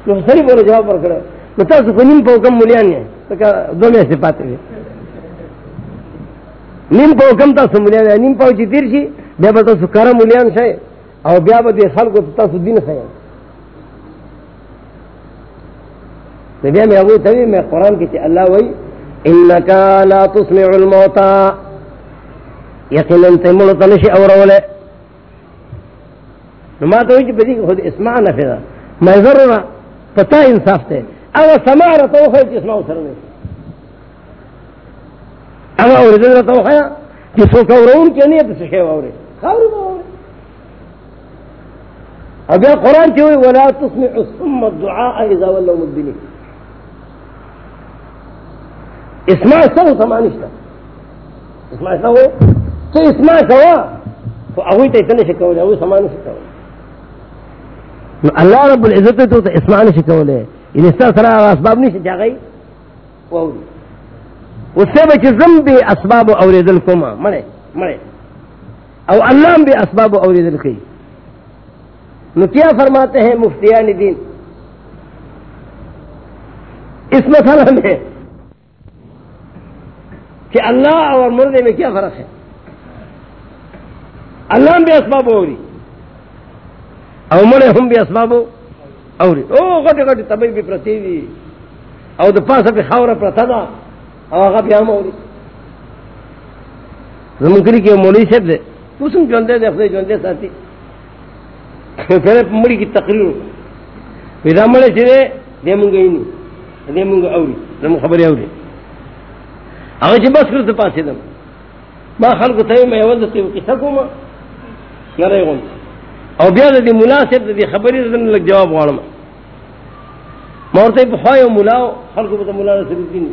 نو سری بوله جواب ورکړه. نو تاسو په نیم په کم مليان یې ځکه دوه مې صفات دي نیم په کم تاسو مليان نیم په چې تیر شي، بیا به تاسو کار مليان شي او بیا به خلکو تاسو دین خیا بیا مې هغه ته مې قران کې چې الله وایي انك لا تسمع الموتى. یقینا تمول تنشي اوروله نو ما ته وایي چې بدی خود اسمع نه فدا ما ضرورا پتا انصاف ته او سمع را تو خو چې اسمع سره نه او اوریدل را تو خیا چې څوک اورون کې نه څه شی اوري خاوري اوري او قرآن چې وي ولا تسمع الصم الدعاء اذا ولوا مدبرين اسمع سو سمانشتا اسمع سو، تو اسمع سوا، تو اوی ته تنه شکول اوی سمان شکول نو الله رب العزت تو ته اسمع نه شکول ان استا سره اسباب نشي جاغي وو وسه به چې زم به اسباب اوریدل کوما. مړه مړه او الله به اسباب اوریدل کوي نو کیا فرماتے ہیں مفتیان دین؟ اس مسئلہ میں کہ اللہ اور مردے میں کیا فرق ہے؟ اللہ بھی اسباب اوری. او مرے ہم بھی اسباب اوری۔ او گٹے گٹے تبھی بھی پرتی دی۔ او د پاسه په خاور پرتا دا۔ او هغه بیا موري زمون کلی کې مولوی صاحب دې اوسم ژوند دې خپل ژوند دې ساتي پھر مړی کی تقریر۔ پیدا مړ چې دې مونږ یې نه دې مونږ اوري زمو خبرې اوري هغه بس کړ ته دم۔ ما خلکو ته مې اول ته کیسه کوم نه راغون او بیا دې مناسب دې خبرې زم لګ جواب غواړم. ما ورته په خوايو مولا خلکو ته مولا رسول الدين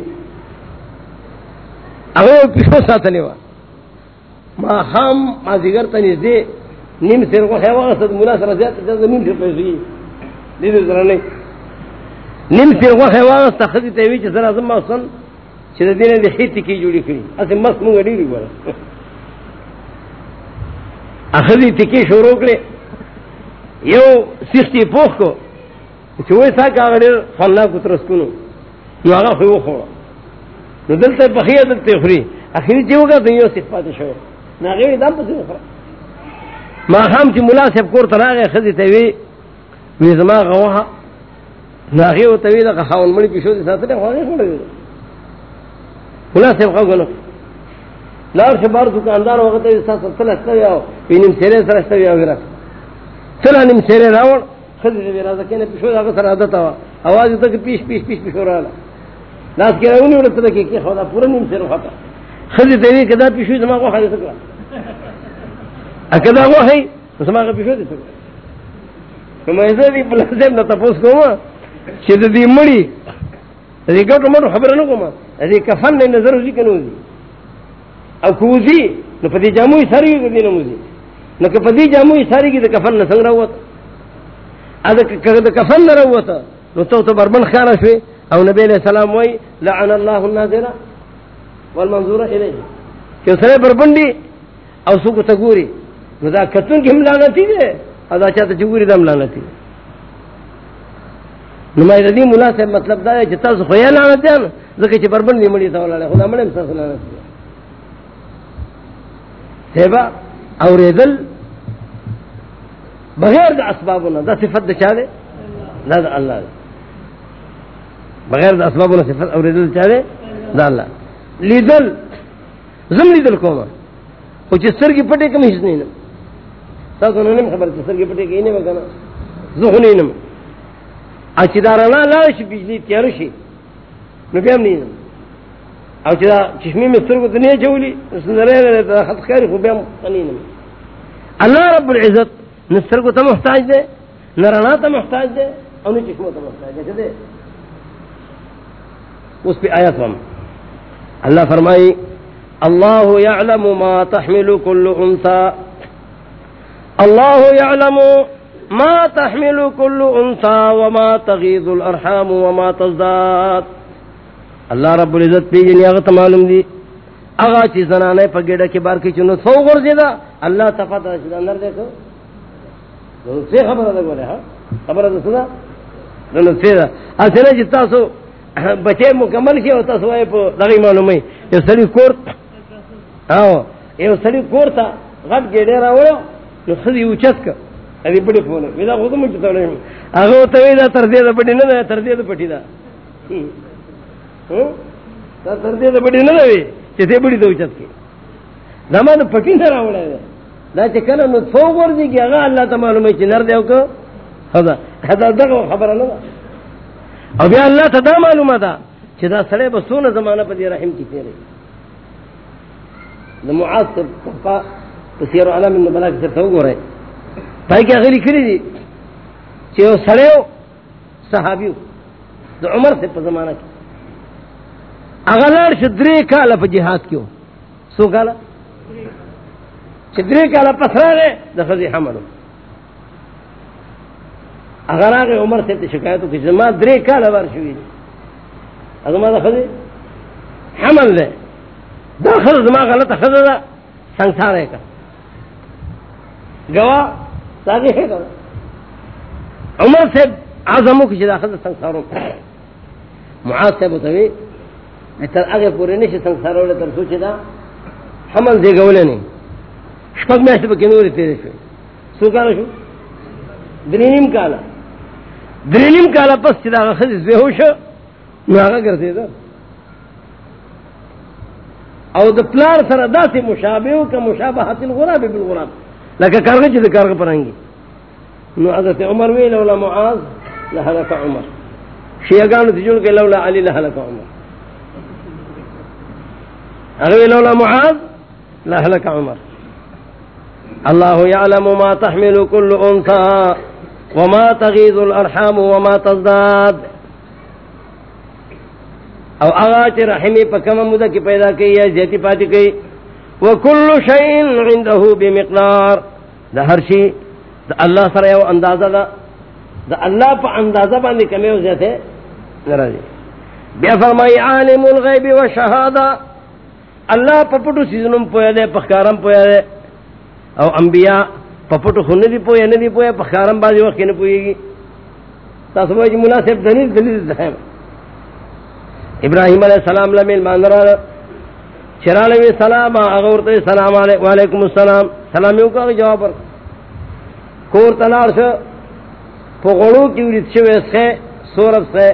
هغه پیسو ساتلې و. ما خام ما زیګر ته نږدې نیم سر کو خیوا صد مولا سره زیات د نیم سر پیسې دې دې سره نه. نیم سر کو خیوا تخذ ته وی چې سره زما وسن چې د دینه د خېتی کې جوړی کړی اسه مس مونږ ډیری وره اخذی تکی شروع کړي یو سختی پوخ کو چې وای تا کاغړ فنا کو ترسکونو. نو هغه خو خو نو دلته بخیه دلته خوري. اخري چې د یو شو نه غیر دم په ما هم چې مولا صاحب کور ته راغی خزي ته وی وی زما غوها ناغي او توی د خاون مړي پښو دي ساتل خو نه خړل مولا صاحب خو غنو لار شبار دکاندار وخت یې تاسو تل وینم سره سره چلا نیم سیرے راوڑ، خزی دے بیرازہ کینے پیشو دا غصر عادت آوا. آواز تا کہ پیش پیش پیش پیشو را لہا ناس کے راونی اڑتا کہ کی خوادا پورا نیم سیرو خاتا خزی دے کہ دا پیشو دماغ کو خالی سکرا اکدا وہ ہے مسما کا پیشو دے سکرا میں ایسا دی بلازم نتا پوس کو ماں چید دی مڑی دی گٹو مڑو خبر نو کو ماں دی کفن نے نظر ہو جی کنو دی او کوزی، نو پتی جاموی ساری ہوئی کردی نموزی. نو که په جامو یې ساري کې د کفن نه څنګه راوت ا د کفن نه راوت نو ته ته بربن خانه شوي او نبی علیہ السلام وای لعن الله الناظره والمنظور الیه. چې سره بربندي او څوک ته ګوري، نو دا کتون کې هم لعنتی ادا چاته چې ګوري دم لعنتی نو مې د دې مناسب مطلب دا چې تاسو خو یې لعنت دي ځکه چې بربندي مړي ته ولاله خدای مړ هم تاسو لعنت دي سبا اوریدل بغیر د اسبابونو دا صفت د چا ده دا د الله ده بغیر د اسبابونو صفت اوریدل چا ده دا الله. لیدل زم لیدل کومه او چې سترګې پټې کوم هیڅ نه نه تاسو نه نه خبر چې سترګې پټې کې نه وکنه زه خو نه نه چې دا بجلی تیار شي، نو بیا هم او چې دا چشمې مې سترګو ته نه چولي سندره ده خط خیر خو بیا قنین الله رب العزت نه سترګو ته محتاج ده نه رڼا ته محتاج ده او نه چشمو ته محتاج ده اس پہ آیت ہم اللہ فرمائی اللہ يعلم ما تحمل كل انثى. اللہ يعلم ما تحمل كل انثى وما تغيظ الارحام وما تزداد. اللہ رب العزت پی جنی اغت معلوم دی. اغا چی زنانے پا گیڑا کی بار کی چنو سو غرزی دا. اللہ تفتا شد اندر دیکھو. سی خبر دا گولے ہاں؟ خبر دا سنا نطفه اسنه چې تاسو بچے مکمل کی ہوتا سوائے پو لگی معلوم ہے یہ سڑی کور ہاں؟ آو یہ سڑی کور تھا غٹ گیڑے رہا ہوئے نو خدی اوچت کا. ابھی بڑی فون ہے ویدا خود مجھے توڑے ہیں اگو تو ویدا تردیہ دا بڑی دا پٹی دا تردیہ دا بڑی نہ وی چتے بڑی دا اوچت کی زمان پٹی نہ رہا ہوئے دا چکل نو سو گور دی کہ اگا اللہ تا معلوم ہے چی نر دیو کو خدا خدا دا خبر اللہ او بیا اللہ تا دا معلومه دا چی دا سڑے بسون زمانہ پا دی رحم کی تیرے دا معاذ سے پا تسیر علام من بلا کی سرطاو پای کیا غلی کری دی چی او سڑے ہو صحابیو دا عمر سے پا زمانہ کی اغلار شدری کالا پا جہاد کیو سو کالا؟ شدری کالا پسرا رہے دا فضی حملو۔ اگر آگے عمر سے شکایت ہو کسی ماں درے کا لبار شوئی دی۔ اگر ماں دخل حمل دے۔ داخل زما غلط خد دا سنگسار ہے کا۔ گواہ تاکہ ہے کا عمر سے آزمو کسی داخل سنگساروں معاذ سے بتوی تر آگے پورے نہیں سنگساروں تر سوچے دا۔ حمل دے گولے نہیں۔ شپک میں ایسے بکنوری تیرے شوئی سو کالا شو۔ درینیم کالا۔ درینیم کالا پس چدا خز بےہوش نو آگا کرتے دا۔ او د پلار سره داسې مشابه او که مشابهت الغراب بالغراب۔ لکه کارغه چې د کارغه پرانګي نو حضرت عمر وی لولا معاذ لهلك عمر۔ شیعگانو تجول کہ لولا علی لهلك عمر۔ اغوی لولا معاذ لهلك عمر الله يعلم ما تحمل كل انثى وما تغيظ الارحام وما تزداد او اغا چ رحمی پکم مدہ کی پیدا کی ہے زیتی پاتی کی وکل شیء عنده بمقدار دا ہر شی دا اللہ سره یو اندازہ دا دا اللہ پا اندازہ باندې کمی ہو زیتے ناراضی بیا فرمائی عالم الغیب والشهادہ اللہ پپٹو سیزنم پویا دے پخکارم پویا دے۔ او انبیاء پپٹو خون دی پویا، ندی پویا پخکارم بازی وقت کی نپوئے گی۔ تاسو وجه جی مناسب دلیل دلیل ده ابراہیم علیہ السلام لمیل ماندرا چرالوی سلام اغورت سلام علیکم السلام۔ سلامیوں کا جواب پر۔ کور تلار سے پغڑو کی ورد شوی سے سورب سے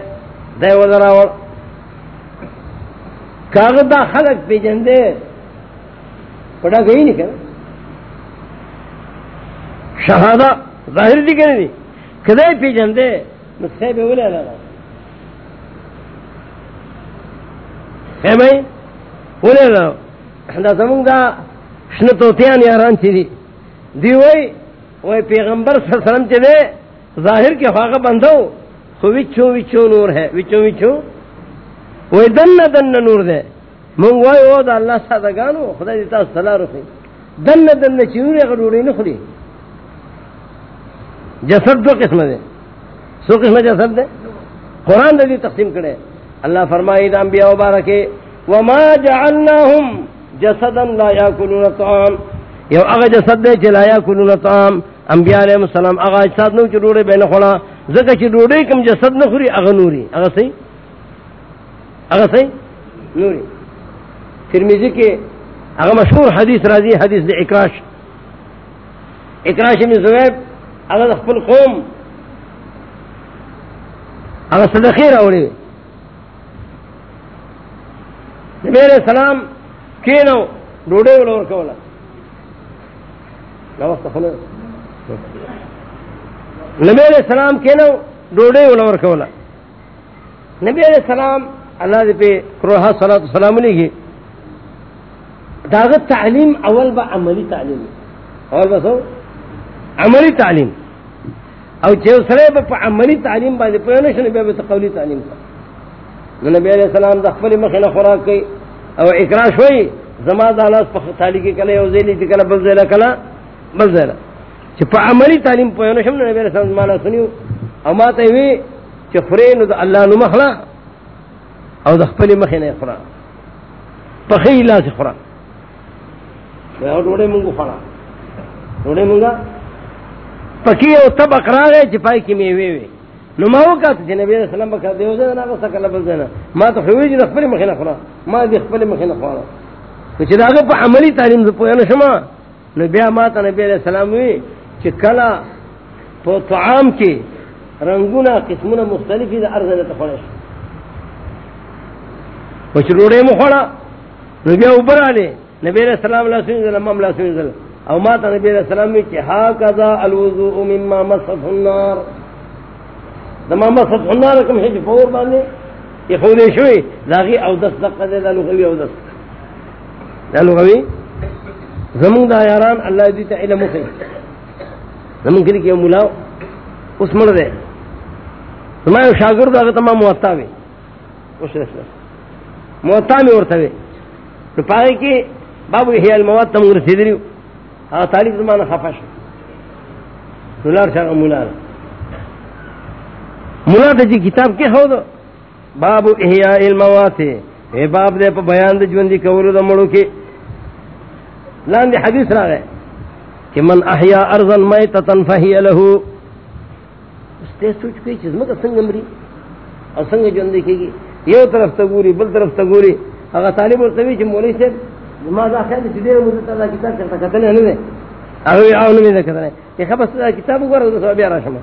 دے وزراور کاغذ خلق پی جندے پڑا گئی نہیں کہنا۔ شہادہ ظاہر دی کہنے دی۔ کدے پی جندے نسخے بے بولے لگا ہے بھائی بولے لگا دا۔ زمونگا شنتوتیان یاران چی دی۔ دی وئی وئی پیغمبر صلی اللہ علیہ وسلم چی دے، ظاہر کے خواقہ بندھو خو وچو وچو نور ہے وچو وچو وئی دن دن نور دے مونگ وئی او دا اللہ سادگانو خدا دیتا صلاح رخی دن دن چیوری اگر روڑی نخلی جسد دو قسم دے سو قسم جسد دے قرآن دے تقسیم کرے اللہ فرمائی دا انبیاء مبارکے وما جعلناهم جسدا لا یاکلون الطعام یو اغا جسد دے چلا یاکلون الطعام انبیاء علیہ السلام اغا اجساد نو چی روڑے بین خوڑا زکا چی روڑے کم جسد نخوری اغا نوری اغا سی اغا سی نوری ترمیزی کے اغا مشہور حدیث راضی حدیث دے اکراش. اکراش ابن زویب اغا خپل قوم. اغا صدقی راوڑے نبی علیہ السلام کینو ڈوڑے والا اور کولا نبی علیہ السلام کینو ڈوڑے والا اور کولا نبی علیہ السلام اللہ دے پہ کروہا صلاة السلام علیہ داغت تعلیم اول با عملی تعلیم۔ اول با سو عملی تعلیم۔ او چیو سرے با عملی تعلیم با دے پہنشن بے بے تقولی تعلیم کا۔ نبی علیہ السلام دا خپل مخینہ خوراک کی او اکراش ہوئی زما دالاس پا تالی کی کلے، او زیلی تی کلا بل زیلا کلا بل زیلا۔ چی پا عملی تعلیم پویانو شم نبی علیہ السلام مانا سنیو او ما تیوی چی خرینو دا اللہ نو او دا خپل مخینہ خورا پا خی اللہ سی خورا او دوڑے منگو خورا دوڑے منگا پکی او تب اقرار ہے چی پائی کی میوے وے نو ما وکړه چې نبی رسول الله بکړه دیو ځای نه غوسه کله بل ځای ما ته خو ویل خپل مخې نه خورا ما دې خپل مخې نه خورا چې داغه په عملی تعلیم زه پوه نه شم، نو بیا ما ته نبی رسول الله وی چې کله په طعام کې رنگونه، قسمونه مختلفي د ارزه ته خوړل وچ روړې مو خوړه نو بیا وبراله نبی رسول الله صلی الله علیه وسلم الله صلی الله او ما ته نبی رسول الله وی چې ها کذا الوضوء مما مسح النار. دما مسح النار کوم هیڅ فور باندې یخولې شوی لاغي او دس دقه ده لغوي او دس دا لغوي زمون دا یاران الله دې ته علم وکړي زمون کې کې مولا اوس مړ ده زما یو شاګرد هغه تمام موطا وي اوس رسل موطا می ورته وي. په پای کې بابو هي المواد تم گر رسیدلی ها طالب زمانه خفش نولار شاګه مولا مولا ته کتاب کې هو باب احیاء الموات اے باب دے پا بیان دے جوندی کولو دا مڑو کی لان دے حدیث را گئے کہ من احیاء ارضا میتتا فہی لہو اس تے سوچ کئی چیز مکہ سنگ مری اور سنگ جوندی کی گی یہ طرف تگوری بل طرف تگوری اگر طالب ارتوی چی مولی سے ما دا خیال چی دیر مدد اللہ کتاب کرتا کتنے ہنے دے اگر آو نمی دے کتنے یہ خبر ستا کتاب گوارا دا سوا بیارا شما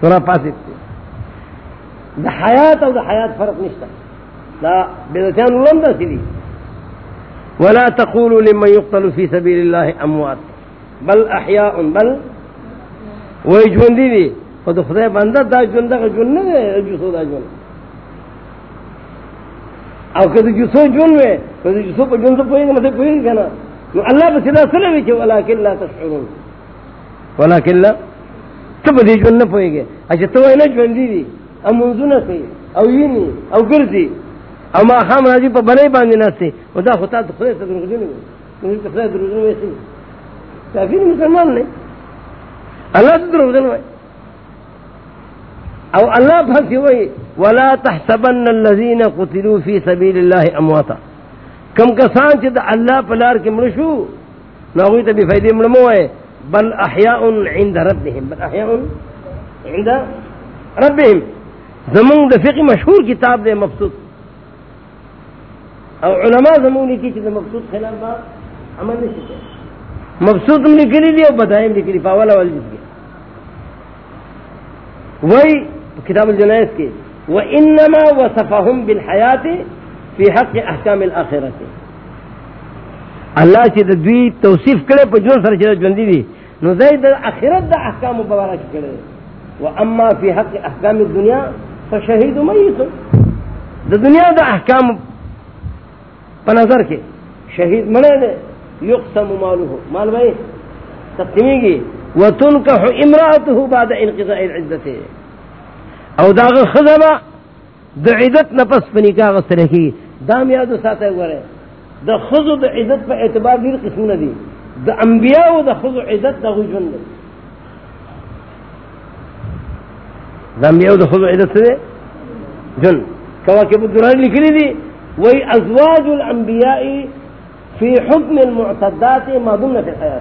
سورا پاسی دا حیات او دا حیات فرق نشتا دا بدتان ولم دا سیدی ولا تقولوا لمن يقتل في سبيل الله اموات. بل احياء، بل ويجون دي. دي خود خدای بنده دا جون دا جون نه جو دا جون او کدی جو سو جون وے کدی جو سو په جون ته پوي نه مته پوي کنه نو الله بس دا سره وی چې ولکن لا تشعرون. ولکن لا تبدی دې جون نہ نه پويږي اچھا ته نه جون دی دي دي امونزونه کوي او یینی او ګرځي، او ما خام راځي په بلې باندې نسته او دا خدای ته خدای ته درځنی نو ته خدای درځنی وسی کافر مسلمان نه الله ته درځنی وای او الله په وای ولا تحسبن الذين قتلوا في سبيل الله امواتا کم کسان چې د الله په لار کې مړ شو نو هغه ته به فائدې مړ مو وای بل احیاء عند ربهم، بل احیاء عند ربهم۔ زمون د فقہ مشہور کتاب دے مبسوط۔ او علماء زمون کی چې د مبسوط خلاف با عمل نشي مبسوط من لکلی دی او بدائم لکلی پاولا وال جس کے وہی کتاب الجنائز کے وانما وصفهم بالحیات فی حق احکام الاخرت اللہ چې د دوی توصیف کړي په جون سره چې ژوند دي نو زید اخرت د احکام مبارک کړي واما فی حق احکام الدنیا فشهید میت د دنیا د احکام په نظر کې شهید مړ دی یقسم ماله مال وای تقسیمیږي وتنكح امراته بعد انقضاء العدته او داغه خزما د عدت نفس په نکاح سره کی دام یادو ساته غره د خزو د عدت په اعتبار ډیر قسمونه دي. د انبیاء او د خزو عدت دغه ژوند دی. د انبیاء او د خزو عدت سره جن كواكب الدرار لكلي دي وي ازواج الانبياء في حكم المعتدات ما ضمن في الحياه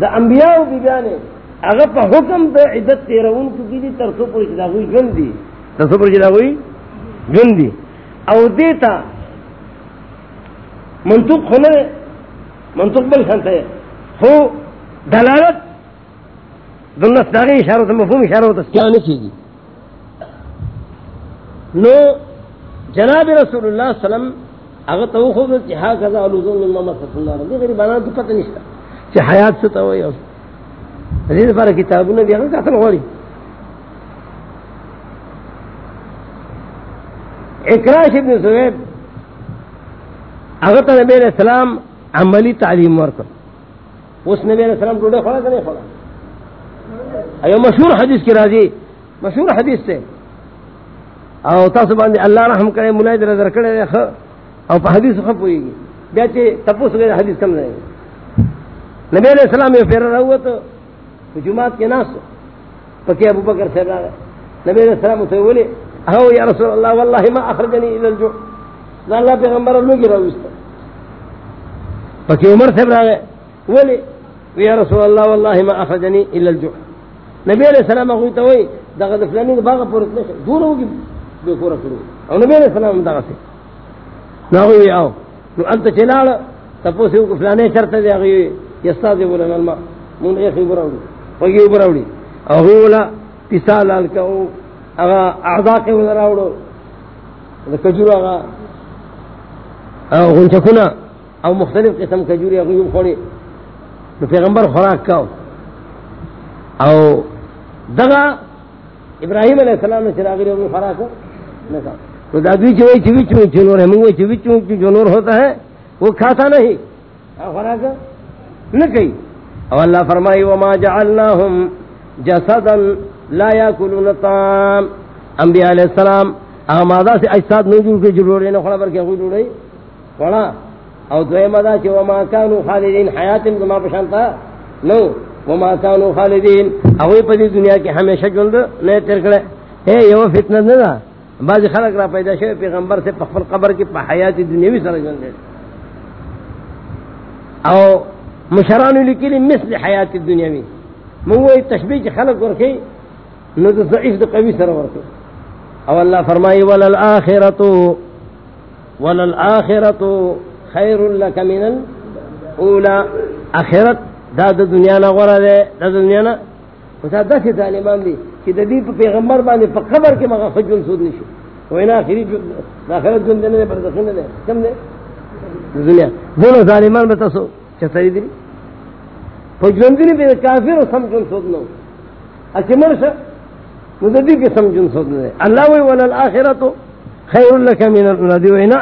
دا انبیاء و بیبیانے اگر پا حکم دا عدت تیرون کو کی دی ترسو پر چدا ہوئی جن دی۔ ترسو پر چدا ہوئی؟ جن دی۔ او دیتا، منطق ہونے منطق بل سنتا ہے ہو دلالت، دنس داغی اشارہ تا مفہوم اشارہ تا کیا نہیں گی نو، جناب رسول اللہ صلی اللہ علیہ وسلم، اگر تو خود جہاں کذا علوزون من ماما صلی اللہ علیہ وسلم غریب آنان تو پتہ نشتا چې حیات څه ته وایي دې لپاره کتابونه بیا هم کتل غواړي اکراش ابن سویب هغه ته نبی علیہ السلام عملی تعلیم ورکړ اوس نبی علیہ السلام ٹوڑے ډوډۍ خوړه کنه خوړه ایو مشهور حدیث کې راځي مشهور حدیث ته او تاسو باندې الله رحم کړي مولای در در درکړي او په حدیث خو پويږي بیا چې تاسو غیر حدیث کم نه نبی علیہ السلام یہ پھر رہا تو جماعت کے ناس پکی ابو بکر صاحب آگئے نبی علیہ السلام اسے بولے اہو یا رسول اللہ، واللہ ما اخرجنی الى الجوع۔ اللہ پیغمبر اللہ کی رہا اس پکی عمر صاحب آگئے بولے، یا رسول اللہ، واللہ ما اخرجنی الى الجوع۔ نبی علیہ السلام اگوی تو وہی، دغه د فلانی باغ پورت نشه دونه وګي به کور کړو۔ او نبی علیہ السلام دغه سي نو وی او نو انت چلاړ تاسو یو فلانه چرته دی هغه یستاذ ولن الماء مون یې خبرو وګي وګراوړي او ولا پیسال کو هغه اعضاء کې وراوړو د کجورو هغه او غنچکونه او مختلف قسم کجوري هغه یو خوري نو پیغمبر خوراک کاو. او دغا ابراہیم علیہ السلام نے چراغی نے اپنی خوراک نہ تو دادی چوئی چوئی چوئی چنور ہے منگوئی چوئی چوئی چنور ہوتا ہے، وہ کھاتا نہیں. خوراک نہ کہی او اللہ فرمائی، وما جعلناهم جسدا لا یاکلون الطعام۔ انبیاء علیہ السلام اغمادہ سے اجساد نہیں نوجور کے جلوڑے نہ خلا برکے کوئی جوڑے۔ پڑا او دوی مدا چې وما كانوا خالدين حیات ما بشانتا نو۔ وما كانوا خالدين او په دې دنیا کې همیشه ژوند نه تیر کړه اے، یو فتنه نه ده بعض خلک را پیدا شوی، پیغمبر سے په قبر کې په حیات دنیوي سره ژوند او مشران لیکلي مثل حیات الدنیوي مو وی تشبیه خلق ورکی، نو د ضعیف د قوی سره ورکی. او الله فرمایي ولل اخرته ولل اخرته خیر لک من الاولى اخرت دا د دنیا نه غره ده د دنیا نه او دا داسې ظالمان دي چې د دې په پیغمبر باندې په قبر کې مغه خجل سود نشي وینا آخری اخري د اخرت ژوند نه پر دخنه ده کم ده دنیا. دونه ظالمان به تاسو چتري دي په ژوند کافر سم ژوند سود نو اچ اچھا مرشه نو د دې کې سم ژوند سود نه الله وی ولل اخرت خیر لک من الاولى وینا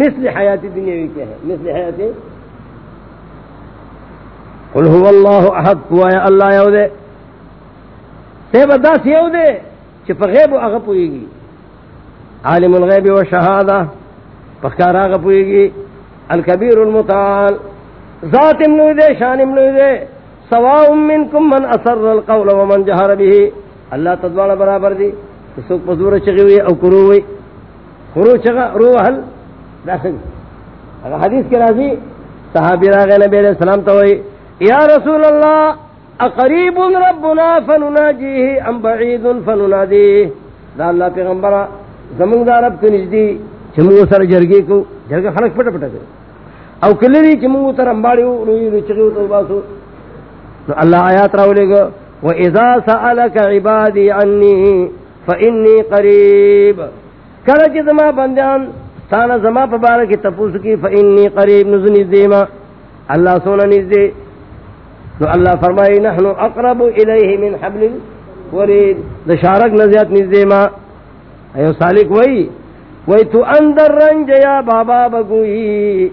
مثل حیات دنیاوی کیا ہے مثل حیات قل هو اللہ احد. ہوا یا اللہ یو دے. تے بداس یو دے چھ پا غیب و اغا پوئی گی. عالم الغیب و شہادہ. پخکار آغا پوئی گی. الکبیر المتعال. ذات امنوی دے شان امنوی دے. سوا سواء منکم من اثر القول ومن جہر بھی اللہ تدوانا برابر دی. سوک پزور چگی ہوئی او کرو ہوئی. کرو چگا روح حل دا سنگ. اگر حدیث کے راضی صحابی راغ نبی علیہ السلام تو ہوئی. یا رسول اللہ اقریب ربنا فنناجیه ام بعید فننادیه دا اللہ پیغمبر زمون دا رب کو نجدی چمو سر جرگی کو. جرگا خلق پٹا پٹا کرو او کلری چمو تر امباڑی ہو روی رو چگیو تو باسو. نو اللہ آیات راو لے گا وَإِذَا سَأَلَكَ عِبَادِي عَنِّي فَإِنِّي قَرِيبٌ کرچ زما بندیان، تانا زما پبارا کی تپوس کی، فإنی قریب نزنی دیما اللہ سونا نزدے نو اللہ فرمائی نحنو اقرب الیہ من حبل ورید دشارک نزیات نزدے ما. ایو سالک وئی وئی تو اندر رنج یا بابا بگوئی.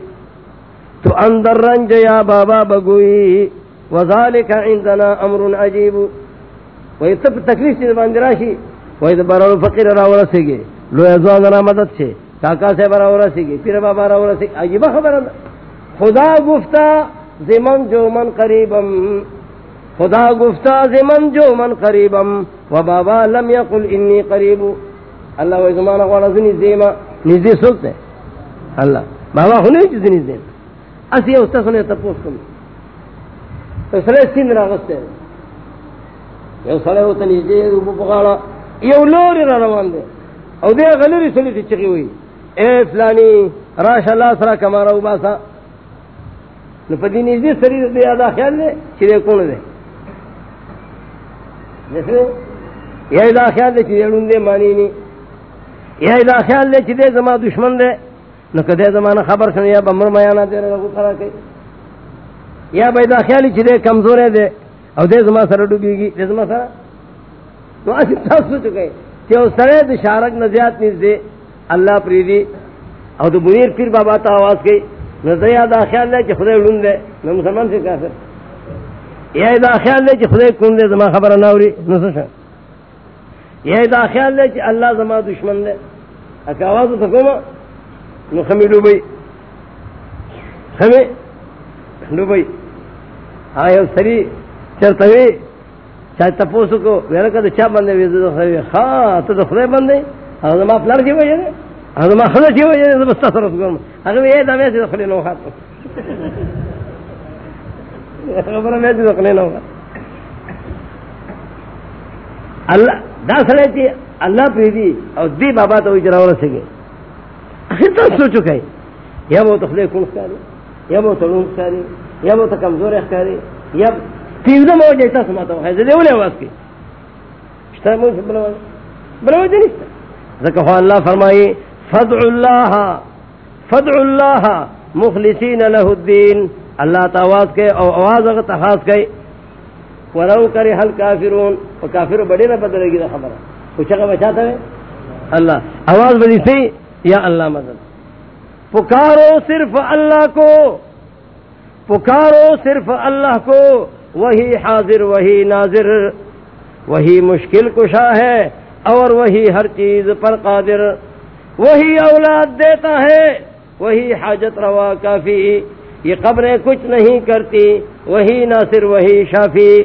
تو اندر رنج یا بابا بگوئی، وذالک عندنا امر عجیب. وئی تب تکلیف چیز باندراشی وئی دبارو فقیر را راورسی گے لو ازوان را مدد چھے کاکا سے برا ہو رسی گی پھر بابا را ہو رسی عجیبہ خبر خدا گفتا زمن جو من قریبم. خدا گفتا زمن جو من قریبم. و بابا لم یقل انی قریب. اللہ و زمان اقوانا زنی زیما نزدی سلط اللہ، بابا ہونے چیز نزدی. اسی استا سنے تپوس کم. تو سلے سین راغست ہے یو سلے ہوتا نزدی روپو پکاڑا یو لوری را روان دے. او دے غلری سلی تی چکی ہوئی. اے فلانی راش اللہ سرا کمارا باسا. نو پدی نزدی سری دے ادا خیال دے چرے کون دے. یہ ادا خیال دے چرے لون دے مانی نی. یہ ادا خیال دے چرے زما دشمن دے. نو کدے زمانہ خبر سن یا بمر میانا دے رہا کو کرا کے یا بیدا خیال چرے کمزور ہے دے او دے زما سر ڈوبی گی دے زما سر نو اسی تاسو چکے کہ او سرے دشارک نزیات نیز دے اللہ پریدی او تو منیر پیر بابا تا آواز کئی کی نظریہ دا خیال دے کہ خدای لون دے میں مسلمان سے کہا سر یہ دا خیال دے کہ خدای کون دے زمان خبر ناوری نسوشا یہ دا خیال دے کہ اللہ زمان دشمن دے اکا آواز تو کوما نو خمی خمی؟ سری چرتوی چاہے تپوسو کو. میرا چا بندے ویزو خواہ تو خدای بندے هذا ما پلار ما بس نو نو اللہ دا سڑے تھی اللہ پریدی اور دی بابا تو اجرا سکے آخر تو سوچو کہیں یا وہ تو خدے کن کاری یا وہ تو لون کاری یا وہ تو کمزور اخکاری یا تیزم ہو جیسا سماتا ہوں حیث دیونے آواز کی شتر مجھ سے بلواز بلواز نہیں۔ ذکر اللہ فرمائی فدع اللہ فدع اللہ مخلصین له الدین اللہ تواز کے او آواز اگر تخاص کے۔ ولو کرے حل کافرون و کافر بڑے نہ بدلے گی خبر۔ کچھ اگر بچاتا ہے؟ اللہ۔ آواز بڑی سی۔ یا اللہ مدد۔ پکارو صرف اللہ کو۔ پکارو صرف اللہ کو۔ وہی حاضر، وہی ناظر۔ وہی مشکل کشا ہے اور وہی ہر چیز پر قادر۔ وہی اولاد دیتا ہے، وہی حاجت روا کافی۔ یہ قبریں کچھ نہیں کرتی، وہی ناصر، وہی شافی۔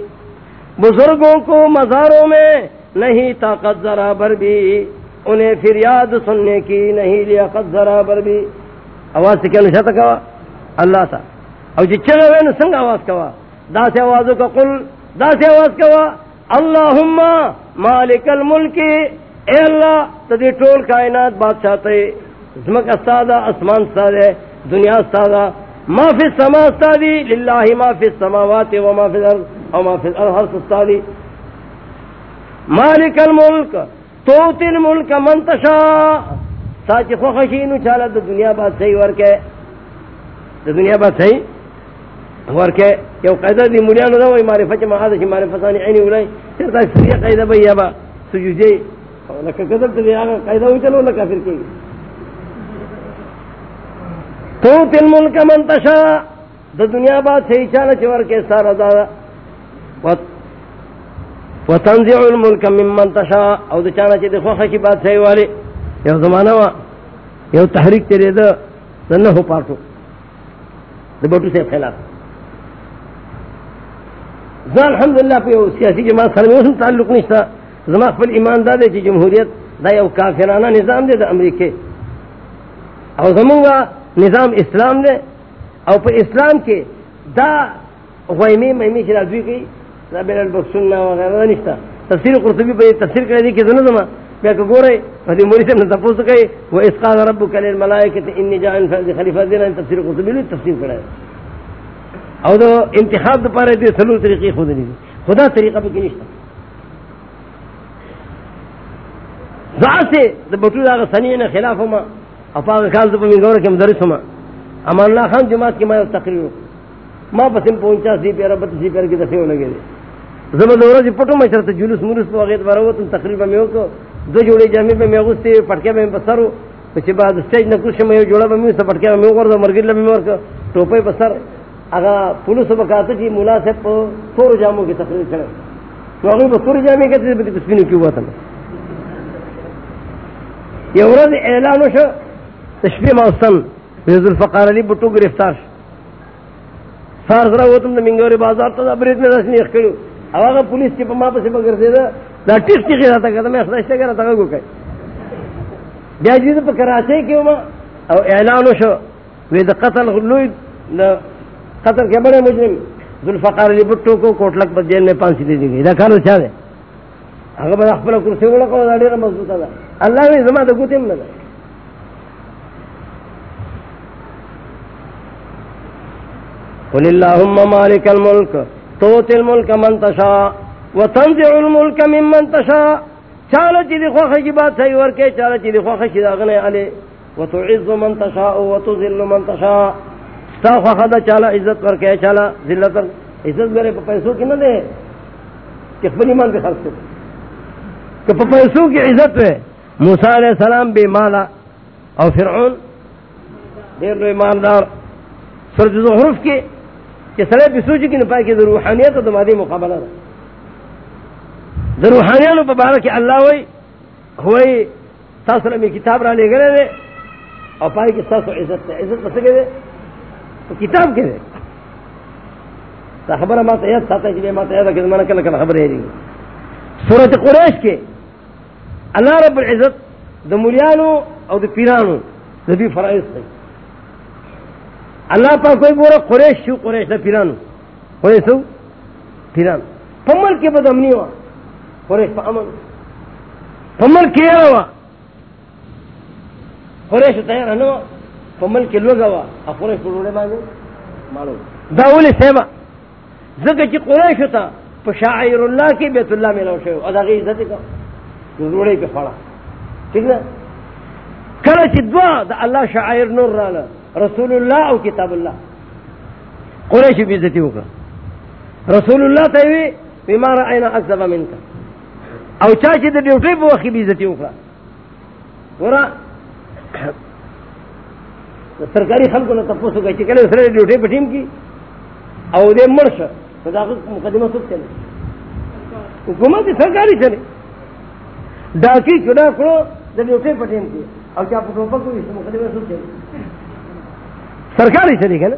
بزرگوں کو مزاروں میں نہیں طاقت ذرا بر بھی۔ انہیں پھر یاد سننے کی نہیں لیاقت ذرا بر بھی آواز سے کیا نشا کوا؟ اللہ تھا اور جی چلے ہوئے نا سنگ آواز کوا. دا سے آوازوں کا قل، دا سے آواز کوا. اللہ مالک الملک. اے اللہ، تدی ٹول کائنات بادشاہ تے. زمک استادا، اسمان استاد دنیا استادا. ما فی السما استادی، للہ ما فی السماوات و ما فی الارض و ما فی الارض استادی. مالک الملک. توتی الملک منتشا. ساچ خوخشینو چالا دا دنیا بات صحیح ورکے. دا دنیا بات صحیح ورکے. یو قیدہ دی ملیانو دا وی معرفت معادہ چی معرفتانی عینی اولائی سرطا سریع قیدہ بھئی یابا سجوزی لکہ قدر تلی آگا قیدہ ہوئی چلو لکہ پھر کی تو تل ملک منتشا. دا دنیا بات صحیح چالا چی ورکے سارا دادا و تنزع الملک او دا چانا چی دا خوخشی بات صحیح والی، یو زمانہ وا یو تحریک تیرے دا نہ ہو پارٹو بٹو سے خلاف. زان الحمدللہ پہ سیاسی جماعت سر میں تعلق نہیں تھا زما خپل ایمان دا دے چې جمهوریت دا یو کافرانہ نظام دے د امریکې. او زمونږ نظام اسلام دے او په اسلام کې دا غویمه مېمې چې راځي دا بل البخشنا وغیرہ نشتا. تفسیر قرطبی په تفسیر کړی دی کې زنه زما بیا کو ګوره په دې موري څخه تاسو کوي و اسقال ربک للملائکه انی جاعل فی خلیفہ دین تفسیر قرطبی له تفسیر کړی او دا انتخاب د پاره دې سلو طریقې خود دي. خدا طریقہ به کې نشته ذاته د بټو دا سنینه خلاف ما افاغه کال د په منګور کې مدرس ما. امان الله خان جماعت کې ما تقریر ما پسیم پہنچا سی پیرا بت سی پیر کې دفه ولګې زما د ورځې پټو جلوس مرس په هغه وروته تقریباً مې وکړ دو جوړې جامې به مې غوستې پټکې به بسرو چې بعد سټیج نه کوم مې جوړه به مې سپټکې مې ورته مرګ له مې ورکړ ټوپې بسر هغه پولیس په کاته چې مناسب په تور جامو کې تقریر کړ نو هغه په تور جامې کې د تسبینو کې وته یو ورځ اعلان وشو تشبیه موسم ویز الفقار علی بټو گرفتار سار سره وتم د منګوري بازار ته برید مې رسمي کړو هغه پولیس چې په ما پسې بغیر دا ټیس کې راته کړه مې خدای څخه راته وکړ بیا دې په کراچۍ کې ما او اعلان وشو وې د قتل لوی قتل کې بڑے مجرم، ذوالفقار علی بټو کو کوټلک په جیل میں پانسی دے دی دا کار چا ده هغه به خپل کرسی ولا کو دا ډیره مضبوطه ده. الله دې زما د ګوتیم نه قل اللهم مالك الملك توت الملك من تشاء وتنزع الملك ممن تشاء. چاله چې دی خوخه کی بات صحیح ورکه چاله چې دی خوخه شي داغنه علی وتعز من تشاء وتذل من تشاء. ستا خوخه دا چاله عزت ورکه چاله ذلت عزت میرے په پیسو کې نه ده چې خپل ایمان به کہ په پیسو کی عزت ہے موسی علیہ السلام بے مالا او فرعون ډیر لوی مالدار. سورۃ زخرف کې چې سره په سوچ کې نه پای کې د روحانيت او د مادي مقابله ده د روحانيانو په باره کې الله کتاب را لګره ده او پای کې تاسو عزت ده عزت څه کې ده کتاب کې ده خبره ما ته یاد ساته چې ما ته یاد کړم نه کله کله خبره یې سورۃ قریش کې اللہ رب العزت د مریانو او د پیرانو د دې فرائض دی الله پاک کوئی ګوره قریش شو، قریش د پیرانو قریش شو پیران. پمل کې بدامنی و قریش پا امن. پمل کیا ہوا. قریش تیار نو پمل کے لوگ ہوا. اب قریش پر روڑے مانگے. معلوم داول سیما. زکر چی قریش تا پشاعر اللہ کی بیت اللہ میں لوشے ہو. ادا غیر عزت کا. روڑے پہ پڑا. ٹھیک نا؟ کل چی دعا دا اللہ شاعر نور رانا. رسول اللہ او کتاب اللہ قریش بھی عزتی ہوگا رسول اللہ تیوی بیمار آئینا اکزبا من کا او چاچی دا ڈیوٹی پا وقی بھی عزتی ہوگا ورا سرکاری خلقوں نے تپوسو گئی چکلے اسرے ڈیوٹی پا ٹیم کی او دے مرش صداقت مقدمہ سب چلے حکومت سرکاری چلے ڈاکی چڑا کرو دا ڈیوٹی پا ٹیم کی او چاپ ٹوپا کو اس مقدمہ سب چلے سرکاری چلی گا نا؟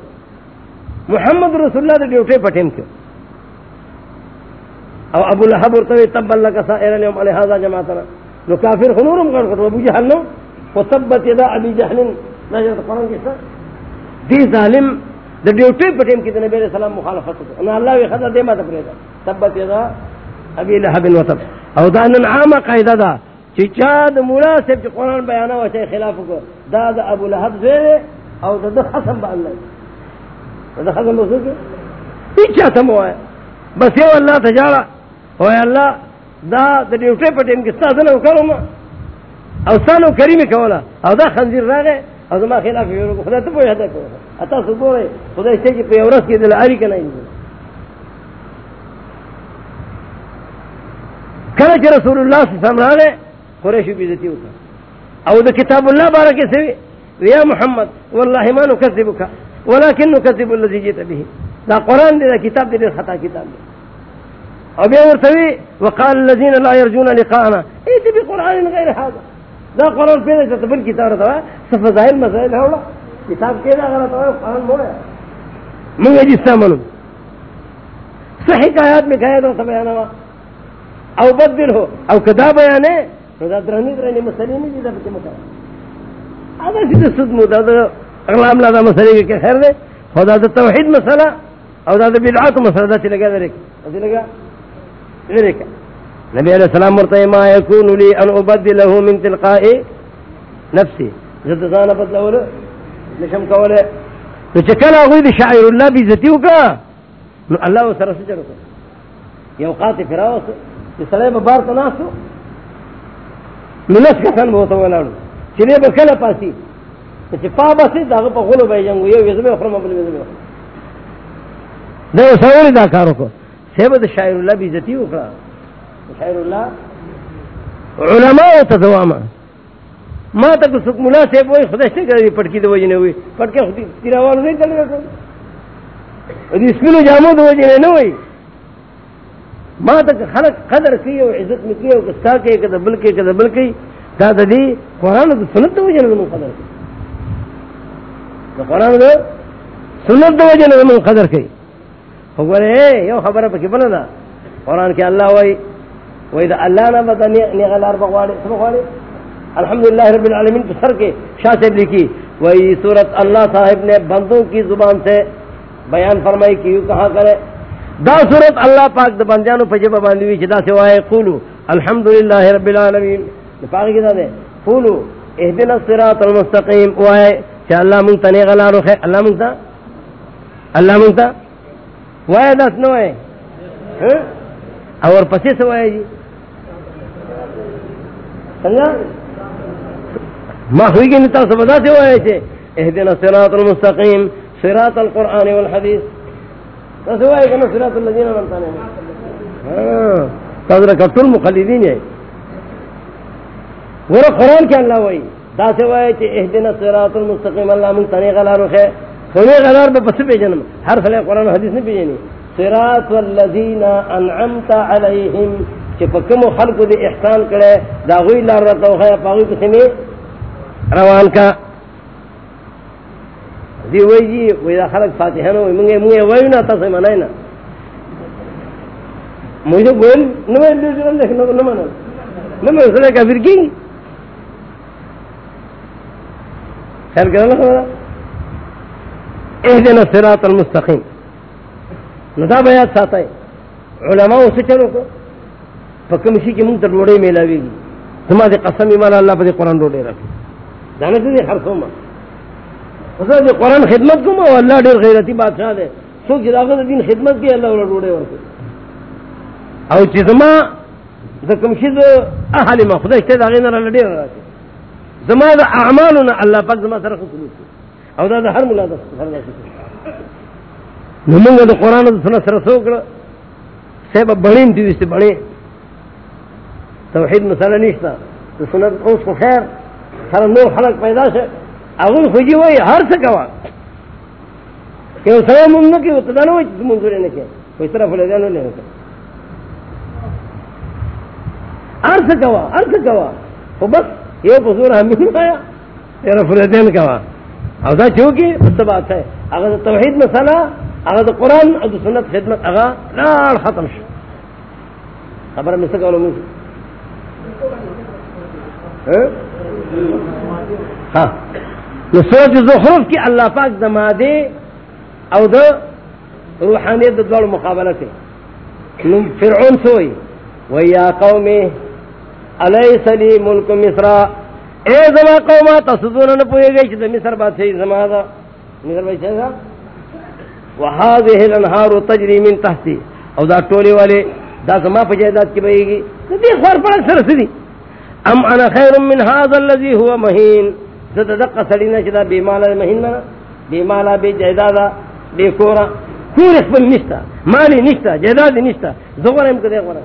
محمد رسول اللہ دا ڈیوٹی پا کیوں او ابو لہب ورتوی تب اللہ کا سائر اليوم علی هذا جماعتنا۔ نو کافر خنورم کر کر، ابو جہل نو وتبت یدا ابی جہل نجد قرآن کی سر دی ظالم دا ڈیوٹی پٹیم کی نبی علیہ السلام مخالفت کو۔ انا اللہ وی خدا دے ما تپریدا تبت یدا ابی لہب وتب او دا ان عام قاعده دا۔ چی چاد مناسب چی قرآن بیانا و چی خلاف کو۔ دا دا ابو لہب زیر او دا دا خسم با اللہ دا خسم بسو کے پیچھا سمو ہے بس you Allah Tijara away Allah, the the duty په ټیم کې ستاسو نه وکړم او سانو کریمه کوله او دا خنزیر راغې او زما خلاف یو خدای ته په یاد کړو اته څو ګورې خدای چې په اورس کې دل اړی کنه کله چې رسول الله صلی الله علیه وسلم راغې قریش به عزت وکړه او د کتاب الله بارکه سوي یا محمد والله ما نكذبك ولكن نكذب الذي جئت به. دا قران دې کتاب دې خطا کتاب دی. ابھی ورتوی وقال الذين لا يرجون لقاءنا. ایت بقران غیر هذا. دا قران پیدا ته بل کتاب راځه صف ظاهر مسائل هولا کتاب کې دا غلط ہے قران موڑا من یجي سامنو صحیح آیات میں کہا تو بیان ہوا او بدل ہو او کدا بیان ہے تو درنی درنی مسئلے نہیں دا بچے مکا ادا سیدھے جی سود مو دا اغلام لا دا مسئلے کے خیر دے، خدا دا توحید مسئلہ او دا بدعات مسئلہ دا چلے گا درے چلے گا نبی علیہ السلام مرتے ما یکون لی ان ابدلہ من تلقاء نفسی. زد زانا بدلہ نشم کولے تو چکل آگوی دی شاعر اللہ بھی زتیو کا نو اللہ و سر سجر کو یہ اوقات فراوس یہ صلی بار تناسو نلس کسن بہتا ولانو چلے بکل پاسی؟ چی پا باسی داغ پا غلو بای جنگو یہ ویزمی اخرم ابلی ویزمی اخرم دے سوری دا کارو کو سیبت شاعر اللہ بھی عزتی اکڑا شاعر اللہ علماء تزواما ما تک سک ملا سے وہی خدا سے کری پٹکی دو وجہ نے ہوئی پٹکے خودی تیرا والو نہیں چلے گا کوئی اسکولو جامو دو وجہ نے ہوئی ما تک خلق قدر کی و عزت میں کی و کستا کے کدہ بل کے کدہ بل کی دا دا دی قرآن دو سنت دو وجہ نے قدر کی قرآن دو سنت دو وجہ نے قدر کی خبره یو خبره پکې بل نه قران کې الله وای وای دا الله نه بد نه غلار بغواړي څه بغواړي الحمدللہ رب العالمین کے سر کے شاہ سے لکھی وہی صورت اللہ صاحب نے بندوں کی زبان سے بیان فرمائی کی کہا کرے؟ دا صورت اللہ پاک دا بندیانو پجبہ باندھی ہوئی جدا سے وائے قولو، الحمدللہ رب العالمین. پاک کی دے، قولو اهدنا الصراط المستقیم وائے کہ اللہ منتا نیغ اللہ روخے اللہ منتا اللہ منتا وائے دس نو ہے ہاں؟ اور پسی سے وائے جی۔ سنگا؟ ما ہوئی گی نتا سے بدا سے وائے چھے اہدنا صراط المستقیم، صراط القرآن والحدیث۔ تاسے وائے کنا صراط اللذین منتانے ہاں تازرہ کتل مخلیدین ہے۔ ورہ قرآن کیا اللہ وائے دا سے وائے چھے اہدنا صراط المستقیم، اللہ منتانے غلا رخے سونے غلار میں بس پہ جنم ہر فلے قرآن حدیث نہیں پیجنی۔ صراط والذین انعمت علیہم۔ کہ پکم خلق دے احسان کرے داغوی لار رہتا ہو خیر پاگوی کسی میں روان کا۔ دی وی جی وی دا خلق فاتحہ نو منگے منگے وی نا تا سے منائی نا۔ مجھے گوئل نمائن دے جنم دیکھنا کو نمانا نمائن سلے کافر کی۔ خیر کرنا خبرہ اهدنا الصراط المستقيم ندا بیات ساتا ہے علماء سے چلو کو۔ پکمشی کی منگ تر ڈوڑے میں لاوے گی۔ زما دے قسم ایمان اللہ پر قرآن ڈوڑے رکھے۔ جانے سے دے خرسوں میں اسے دے قرآن خدمت کو میں اللہ ڈیر غیرتی بادشاہ دے۔ سو جداغت جی دین خدمت کی، اللہ والا ڈوڑے ورکے او چی زما دا کمشی دا احالی ما خدا اشتے دا غیر اللہ ڈیر رکھے۔ زما دا اعمالنا اللہ پاک زما سر خسلوس کی او دا دا ہر ملا دا سر دا سر نمونگا دا قرآن دا سنہ سر سوکڑا سیبا بڑین تیوی سے بڑین توحید مسئلہ نشتا تو سنت اوس کو خیر. سر نور خلق پیدا سے اغل خوجی ہوئی ہر سے کوا کہ وہ سر ممنو کی وہ تدانو ہوئی تو منظور نے کیا کوئی طرف لے جانو لے رکھا ہر سے کوا ہر سے کوا وہ بس یہ بزور ہمیں نہیں آیا تیرا فلدین کوا او دا چوکی اس بات ہے۔ اگر توحید مسئلہ اگر تو قرآن اور سنت خدمت، اگر نار ختم شو۔ خبر میں سکا علوم ہاں؟, ہاں۔ سورج زخرف کی اللہ پاک دمادے او دا روحانیت دوڑ مقابلہ کے فرعون سوئی ویا قوم علیہ سلی ملک مصر؟ اے زما قوما تصدون نہ پوئے گئی کہ مصر بات ہے زما دا مصر بھائی چاہے وهذه الانهار تجري من تحتي. او دا ٹولے والے دا زما پجیدات کی بہے گی دی خور پر سر سدی ام انا خیر من هذا الذي هو مهين زد دق سڑینا چدا بے مالا مہین منا بے مالا بے جائدادا بے کورا کور اس پر نشتا مالی نشتا جائداد نشتا زغر ہم کدے غرا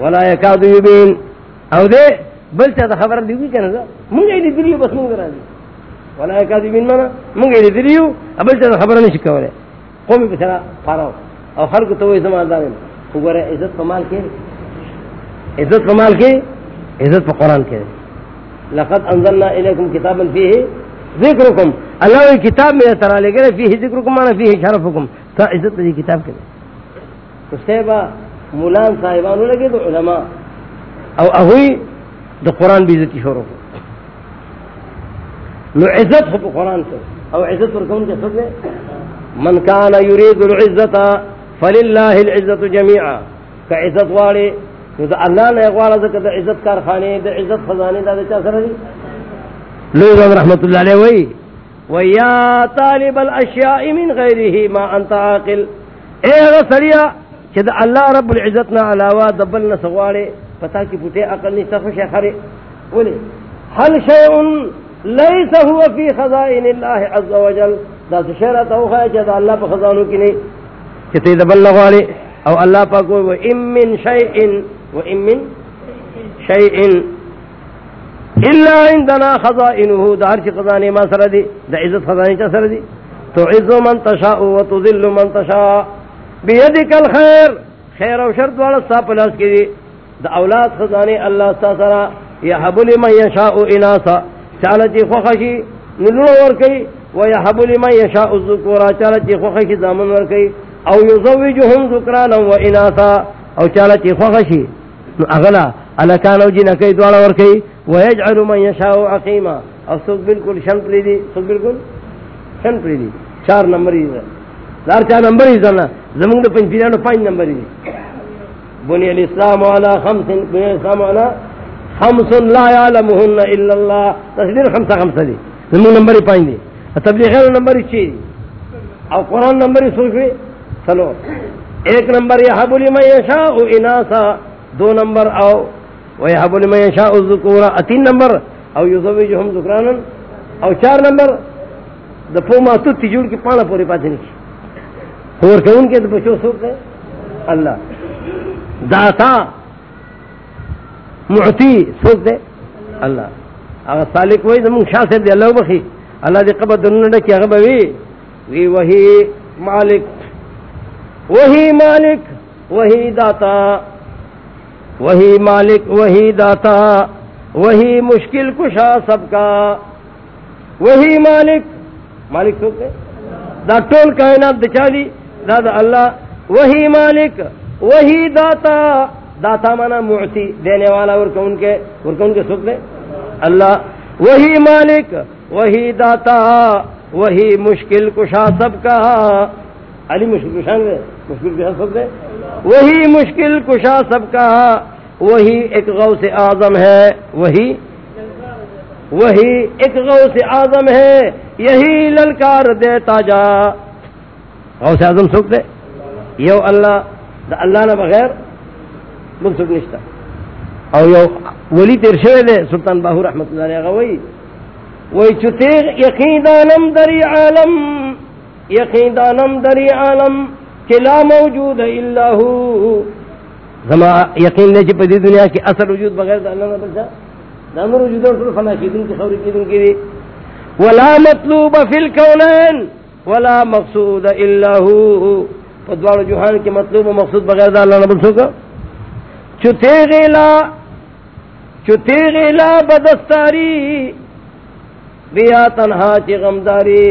ولا يكاد يبين. او دے بل چا خبر دیگی کنا دا منگا دی دلیو بس منگا را ولا يكاد يبين منا منگا دی دلیو ابل چا خبر نہیں شکا ولے قومی بسرا پاراو. او خلق تو زمان دارن وګوره عزت کمال کے عزت کمال کے عزت پر قرآن کے لقد انزلنا الیکم کتابا فیہ ذکرکم. اللہ کی کتاب میں ترا لے گئے فیہ ذکرکم مانا فیہ شرفکم. تا عزت دی. کتاب کے تو سیبا مولان صاحبانو لگے تو علماء. او اہوی دو قرآن بھی عزتی شروع کو نو عزت خب قرآن سے. او عزت پر کون کے سب من کان یرید العزت فللہ العزت جميعا کا عزت والے تو اللہ نے اقوال ذکر دا عزت کارخانے، دا عزت خزانے، دا دا چا سر دی؟ لوگ رحمت اللہ علیہ وی ویا طالب الاشیاء من غیره ما انت عاقل. اے اغا سریا دا اللہ رب العزت نا علاوہ دبل نا سوالے پتا کی پوٹے، عقل نہیں سخش خرے۔ بولے هل شيء ليس هو في خزائن الله عز وجل۔ دا شعر تو ہے کہ اللہ پہ خزانوں کی نہیں۔ کہ تے دبل لغوالے او اللہ پاک وہ ام من شيء وإن من شيء إلا عندنا خزائنه دار شي خزانه ما سردي دا عزت خزانه چا سردي تعز من تشاء وتذل من تشاء۔ بيدك الخير. خير و شر والا صاحب پلاس کی دی دا اولاد خزانه اللہ ساسرا يحب لمن يشاء اناسا چالتی خوخشی نلو ورکی و یا ويحب لمن يشاء الذكورا. چالتی خوخشی دامن ورکی او يزوجهم ذكرانا واناسا او چالتی خوخشی نو اغلا الکانو جن کئی دوڑا ور کئی ويجعل من يشاء عقيما. او سو بالکل شن پلی دی سو بالکل شن پلی دی چار نمبر ہی دار چار نمبر ہی زنا زمون دے پنج پیرانو پنج نمبر ہی. بنی الاسلام علی خمس بنی الاسلام علی خمس لا يعلمهن الا الله تصدیر خمسہ خمسہ دی. زمون نمبر ہی پنج دی. تبلیغ نمبر ہی چھ او قرآن نمبر ہی سوچ چلو. ایک نمبر یہ حبلی میں یشاء اناسا. دو نمبر او ويهب لمن يشاء الذكور اتين نمبر. او يزوجهم ذكرانا او چار نمبر. د پوما تو تجور کی پانا پوری پاتې نه اور کون کے بچو سو ہے اللہ۔ داتا معطی سو دے اللہ۔ اگر سالک وہی زمون شاہ سے دے۔ اللہ بخی۔ اللہ دی قبر دنوں کی اگر وی۔ وی وہی مالک۔ وہی مالک۔ وہی داتا۔ وہی مالک۔ وہی داتا۔ وہی مشکل کشا سب کا۔ وہی مالک۔ مالک تو دا ٹول کائنات دچالی دادا اللہ، وہی مالک، وہی داتا. داتا مانا معتی دینے والا اور کون کے اور کون کے سکھ دے. اللہ، وہی مالک، وہی داتا. وہی مشکل کشا سب کا. علی مشکل کشا دے، مشکل کشا سب دے. وہی مشکل کشا سب کا. وہی ایک غوث اعظم ہے، وہی. وہی ایک غوث اعظم ہے، یہی للکار دیتا جا. غوث اعظم سکھ دے، یو اللہ، دا اللہ نہ بغیر من سکھ نشتا۔ او یو ولی تیر شوے دے، سلطان باہو رحمت اللہ علیہ وہی وہی چتیغ یقین دانم دری عالم، یقین دانم دری عالم کہ لا موجود الا ہو۔ زما یقین دے چھ پدی دنیا کی اثر وجود بغیر دا اللہ نہ بلچا دا امر وجود اور فنا کی دن کی خوری کی دن کی دی۔ ولا مطلوب فی الکونین ولا مقصود الا ہو پدوار جوہان کے مطلوب و مقصود بغیر دا اللہ نہ بلچا چتے غیلا چتے غیلا بدستاری. بیا تنہا چی غمداری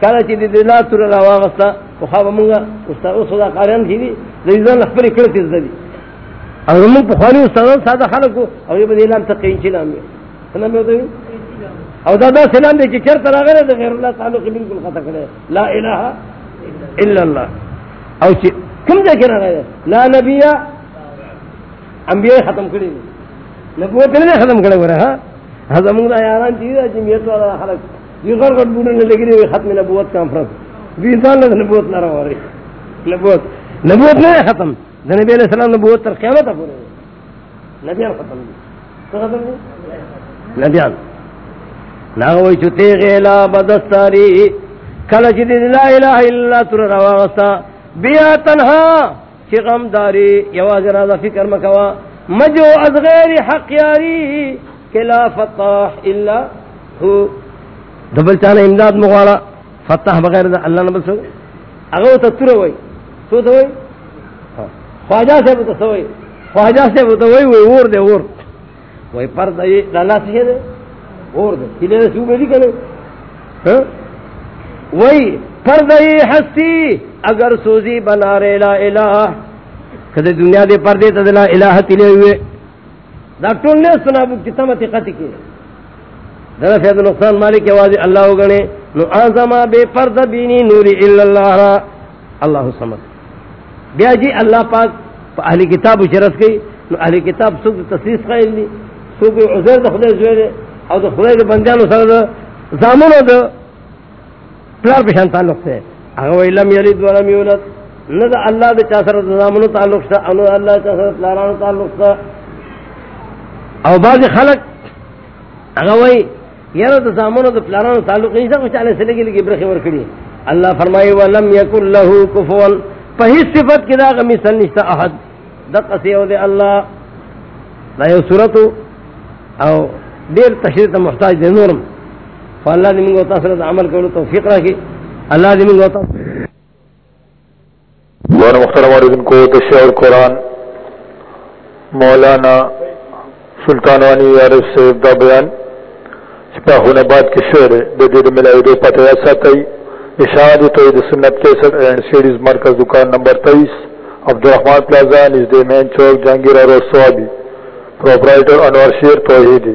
کالا چی دی دلا تر رواغستا خواب مونگا استاد صدا قاریان تھی دی دیزان لخبری کرتی زدی اور من پخوانی استادان ساده خلقو او یہ بدی نام تقین چی نامی سنام میں ہوتا او دادا سلام دے چی چر تراغر ہے غیر اللہ تعلق بالکل خطا کرے لا الہ الا اللہ او چی کم دے کنا گئے لا نبی انبیاء ختم کری نبوت نے ختم کرے ورہ ہاں ہزم یاران چیز ہے جمعیت والا خلق یہ غر غر بوڑھے نے لگی ہوئی ختم نبوت کانفرنس بیسان لگ نبوت نہ رہا رہی نبوت نبوت نہیں ختم. نبی علیہ السلام نبوت تر قیامت پورے نبیان ختم تو ختم نہیں نبیان ناغوی چوتے غیلا بدستاری. کل چی لا الہ الا تر رواغستا بیا تنہا چی غم داری یواز رازا فکر مکوا. مجو از غیر حق یاری. لا فتح الا ہو. دبل چانا امداد مغوالا فتح بغیر دا اللہ نبل سو اگر تو تر ہوئی. تو تو ہاں. ہوئی. خواجہ سے تو سوئی خواجہ سے تو وہی وہی اور دے اور. وہی پر دے لالا سے دے. اور دے دلے نہ شو کرے وہی پردے ہستی، اگر سوزی بنا رے لا الہ۔ کدے دنیا دے پردے تے لا الہ تلے ہوئے۔ ڈاکٹر نے سنا بو کتنا متقت کی۔ در فیض نقصان مالک آواز اللہ گنے۔ نو اعظما بے پرد بینی نوری الا اللہ۔ اللہ سمد بیا جی اللہ پاک پا اہلی کتاب شرس گئی نو اہلی کتاب سوک تسلیس خیل دی۔ سوک عزر دخلے زویرے او د خدای د بندیانو سره زامنو د پلار په شان تعلق ده هغه علم یلید ولم یولد. نه د الله د چا سره زامنو تعلق شته او د الله چا سره پلارانو تعلق شته. او بعض خلق اگر وہی یار تو سامنے تو پلانوں تعلق نہیں سب چاہنے سے لگی لگی برخی ورکڑی اللہ فرمائی ولم یکن له کفوا پہی صفت کی دا غمی سن نشتا احد. دق save they Allah the you صورت او دیر تشریح تا محتاج دے نورم. فاللہ دی منگو تاثرت عمل کرو توفیق رکھی اللہ دی منگو تاثرت وانا مختار عمر کو تشعر قرآن. مولانا سلطانوانی عارف سے دا بیان. سپاہون آباد کے شعر جدید ملائی دو پتہ ساتھی اشاد توحید سنت کیسٹ اینڈ سیڈیز مرکز دکان نمبر تیئیس. عبدالرحمان پلازا نژد مین چوک Jahangir road, Swabi. Proprietor Anwar Sher Tauheedi.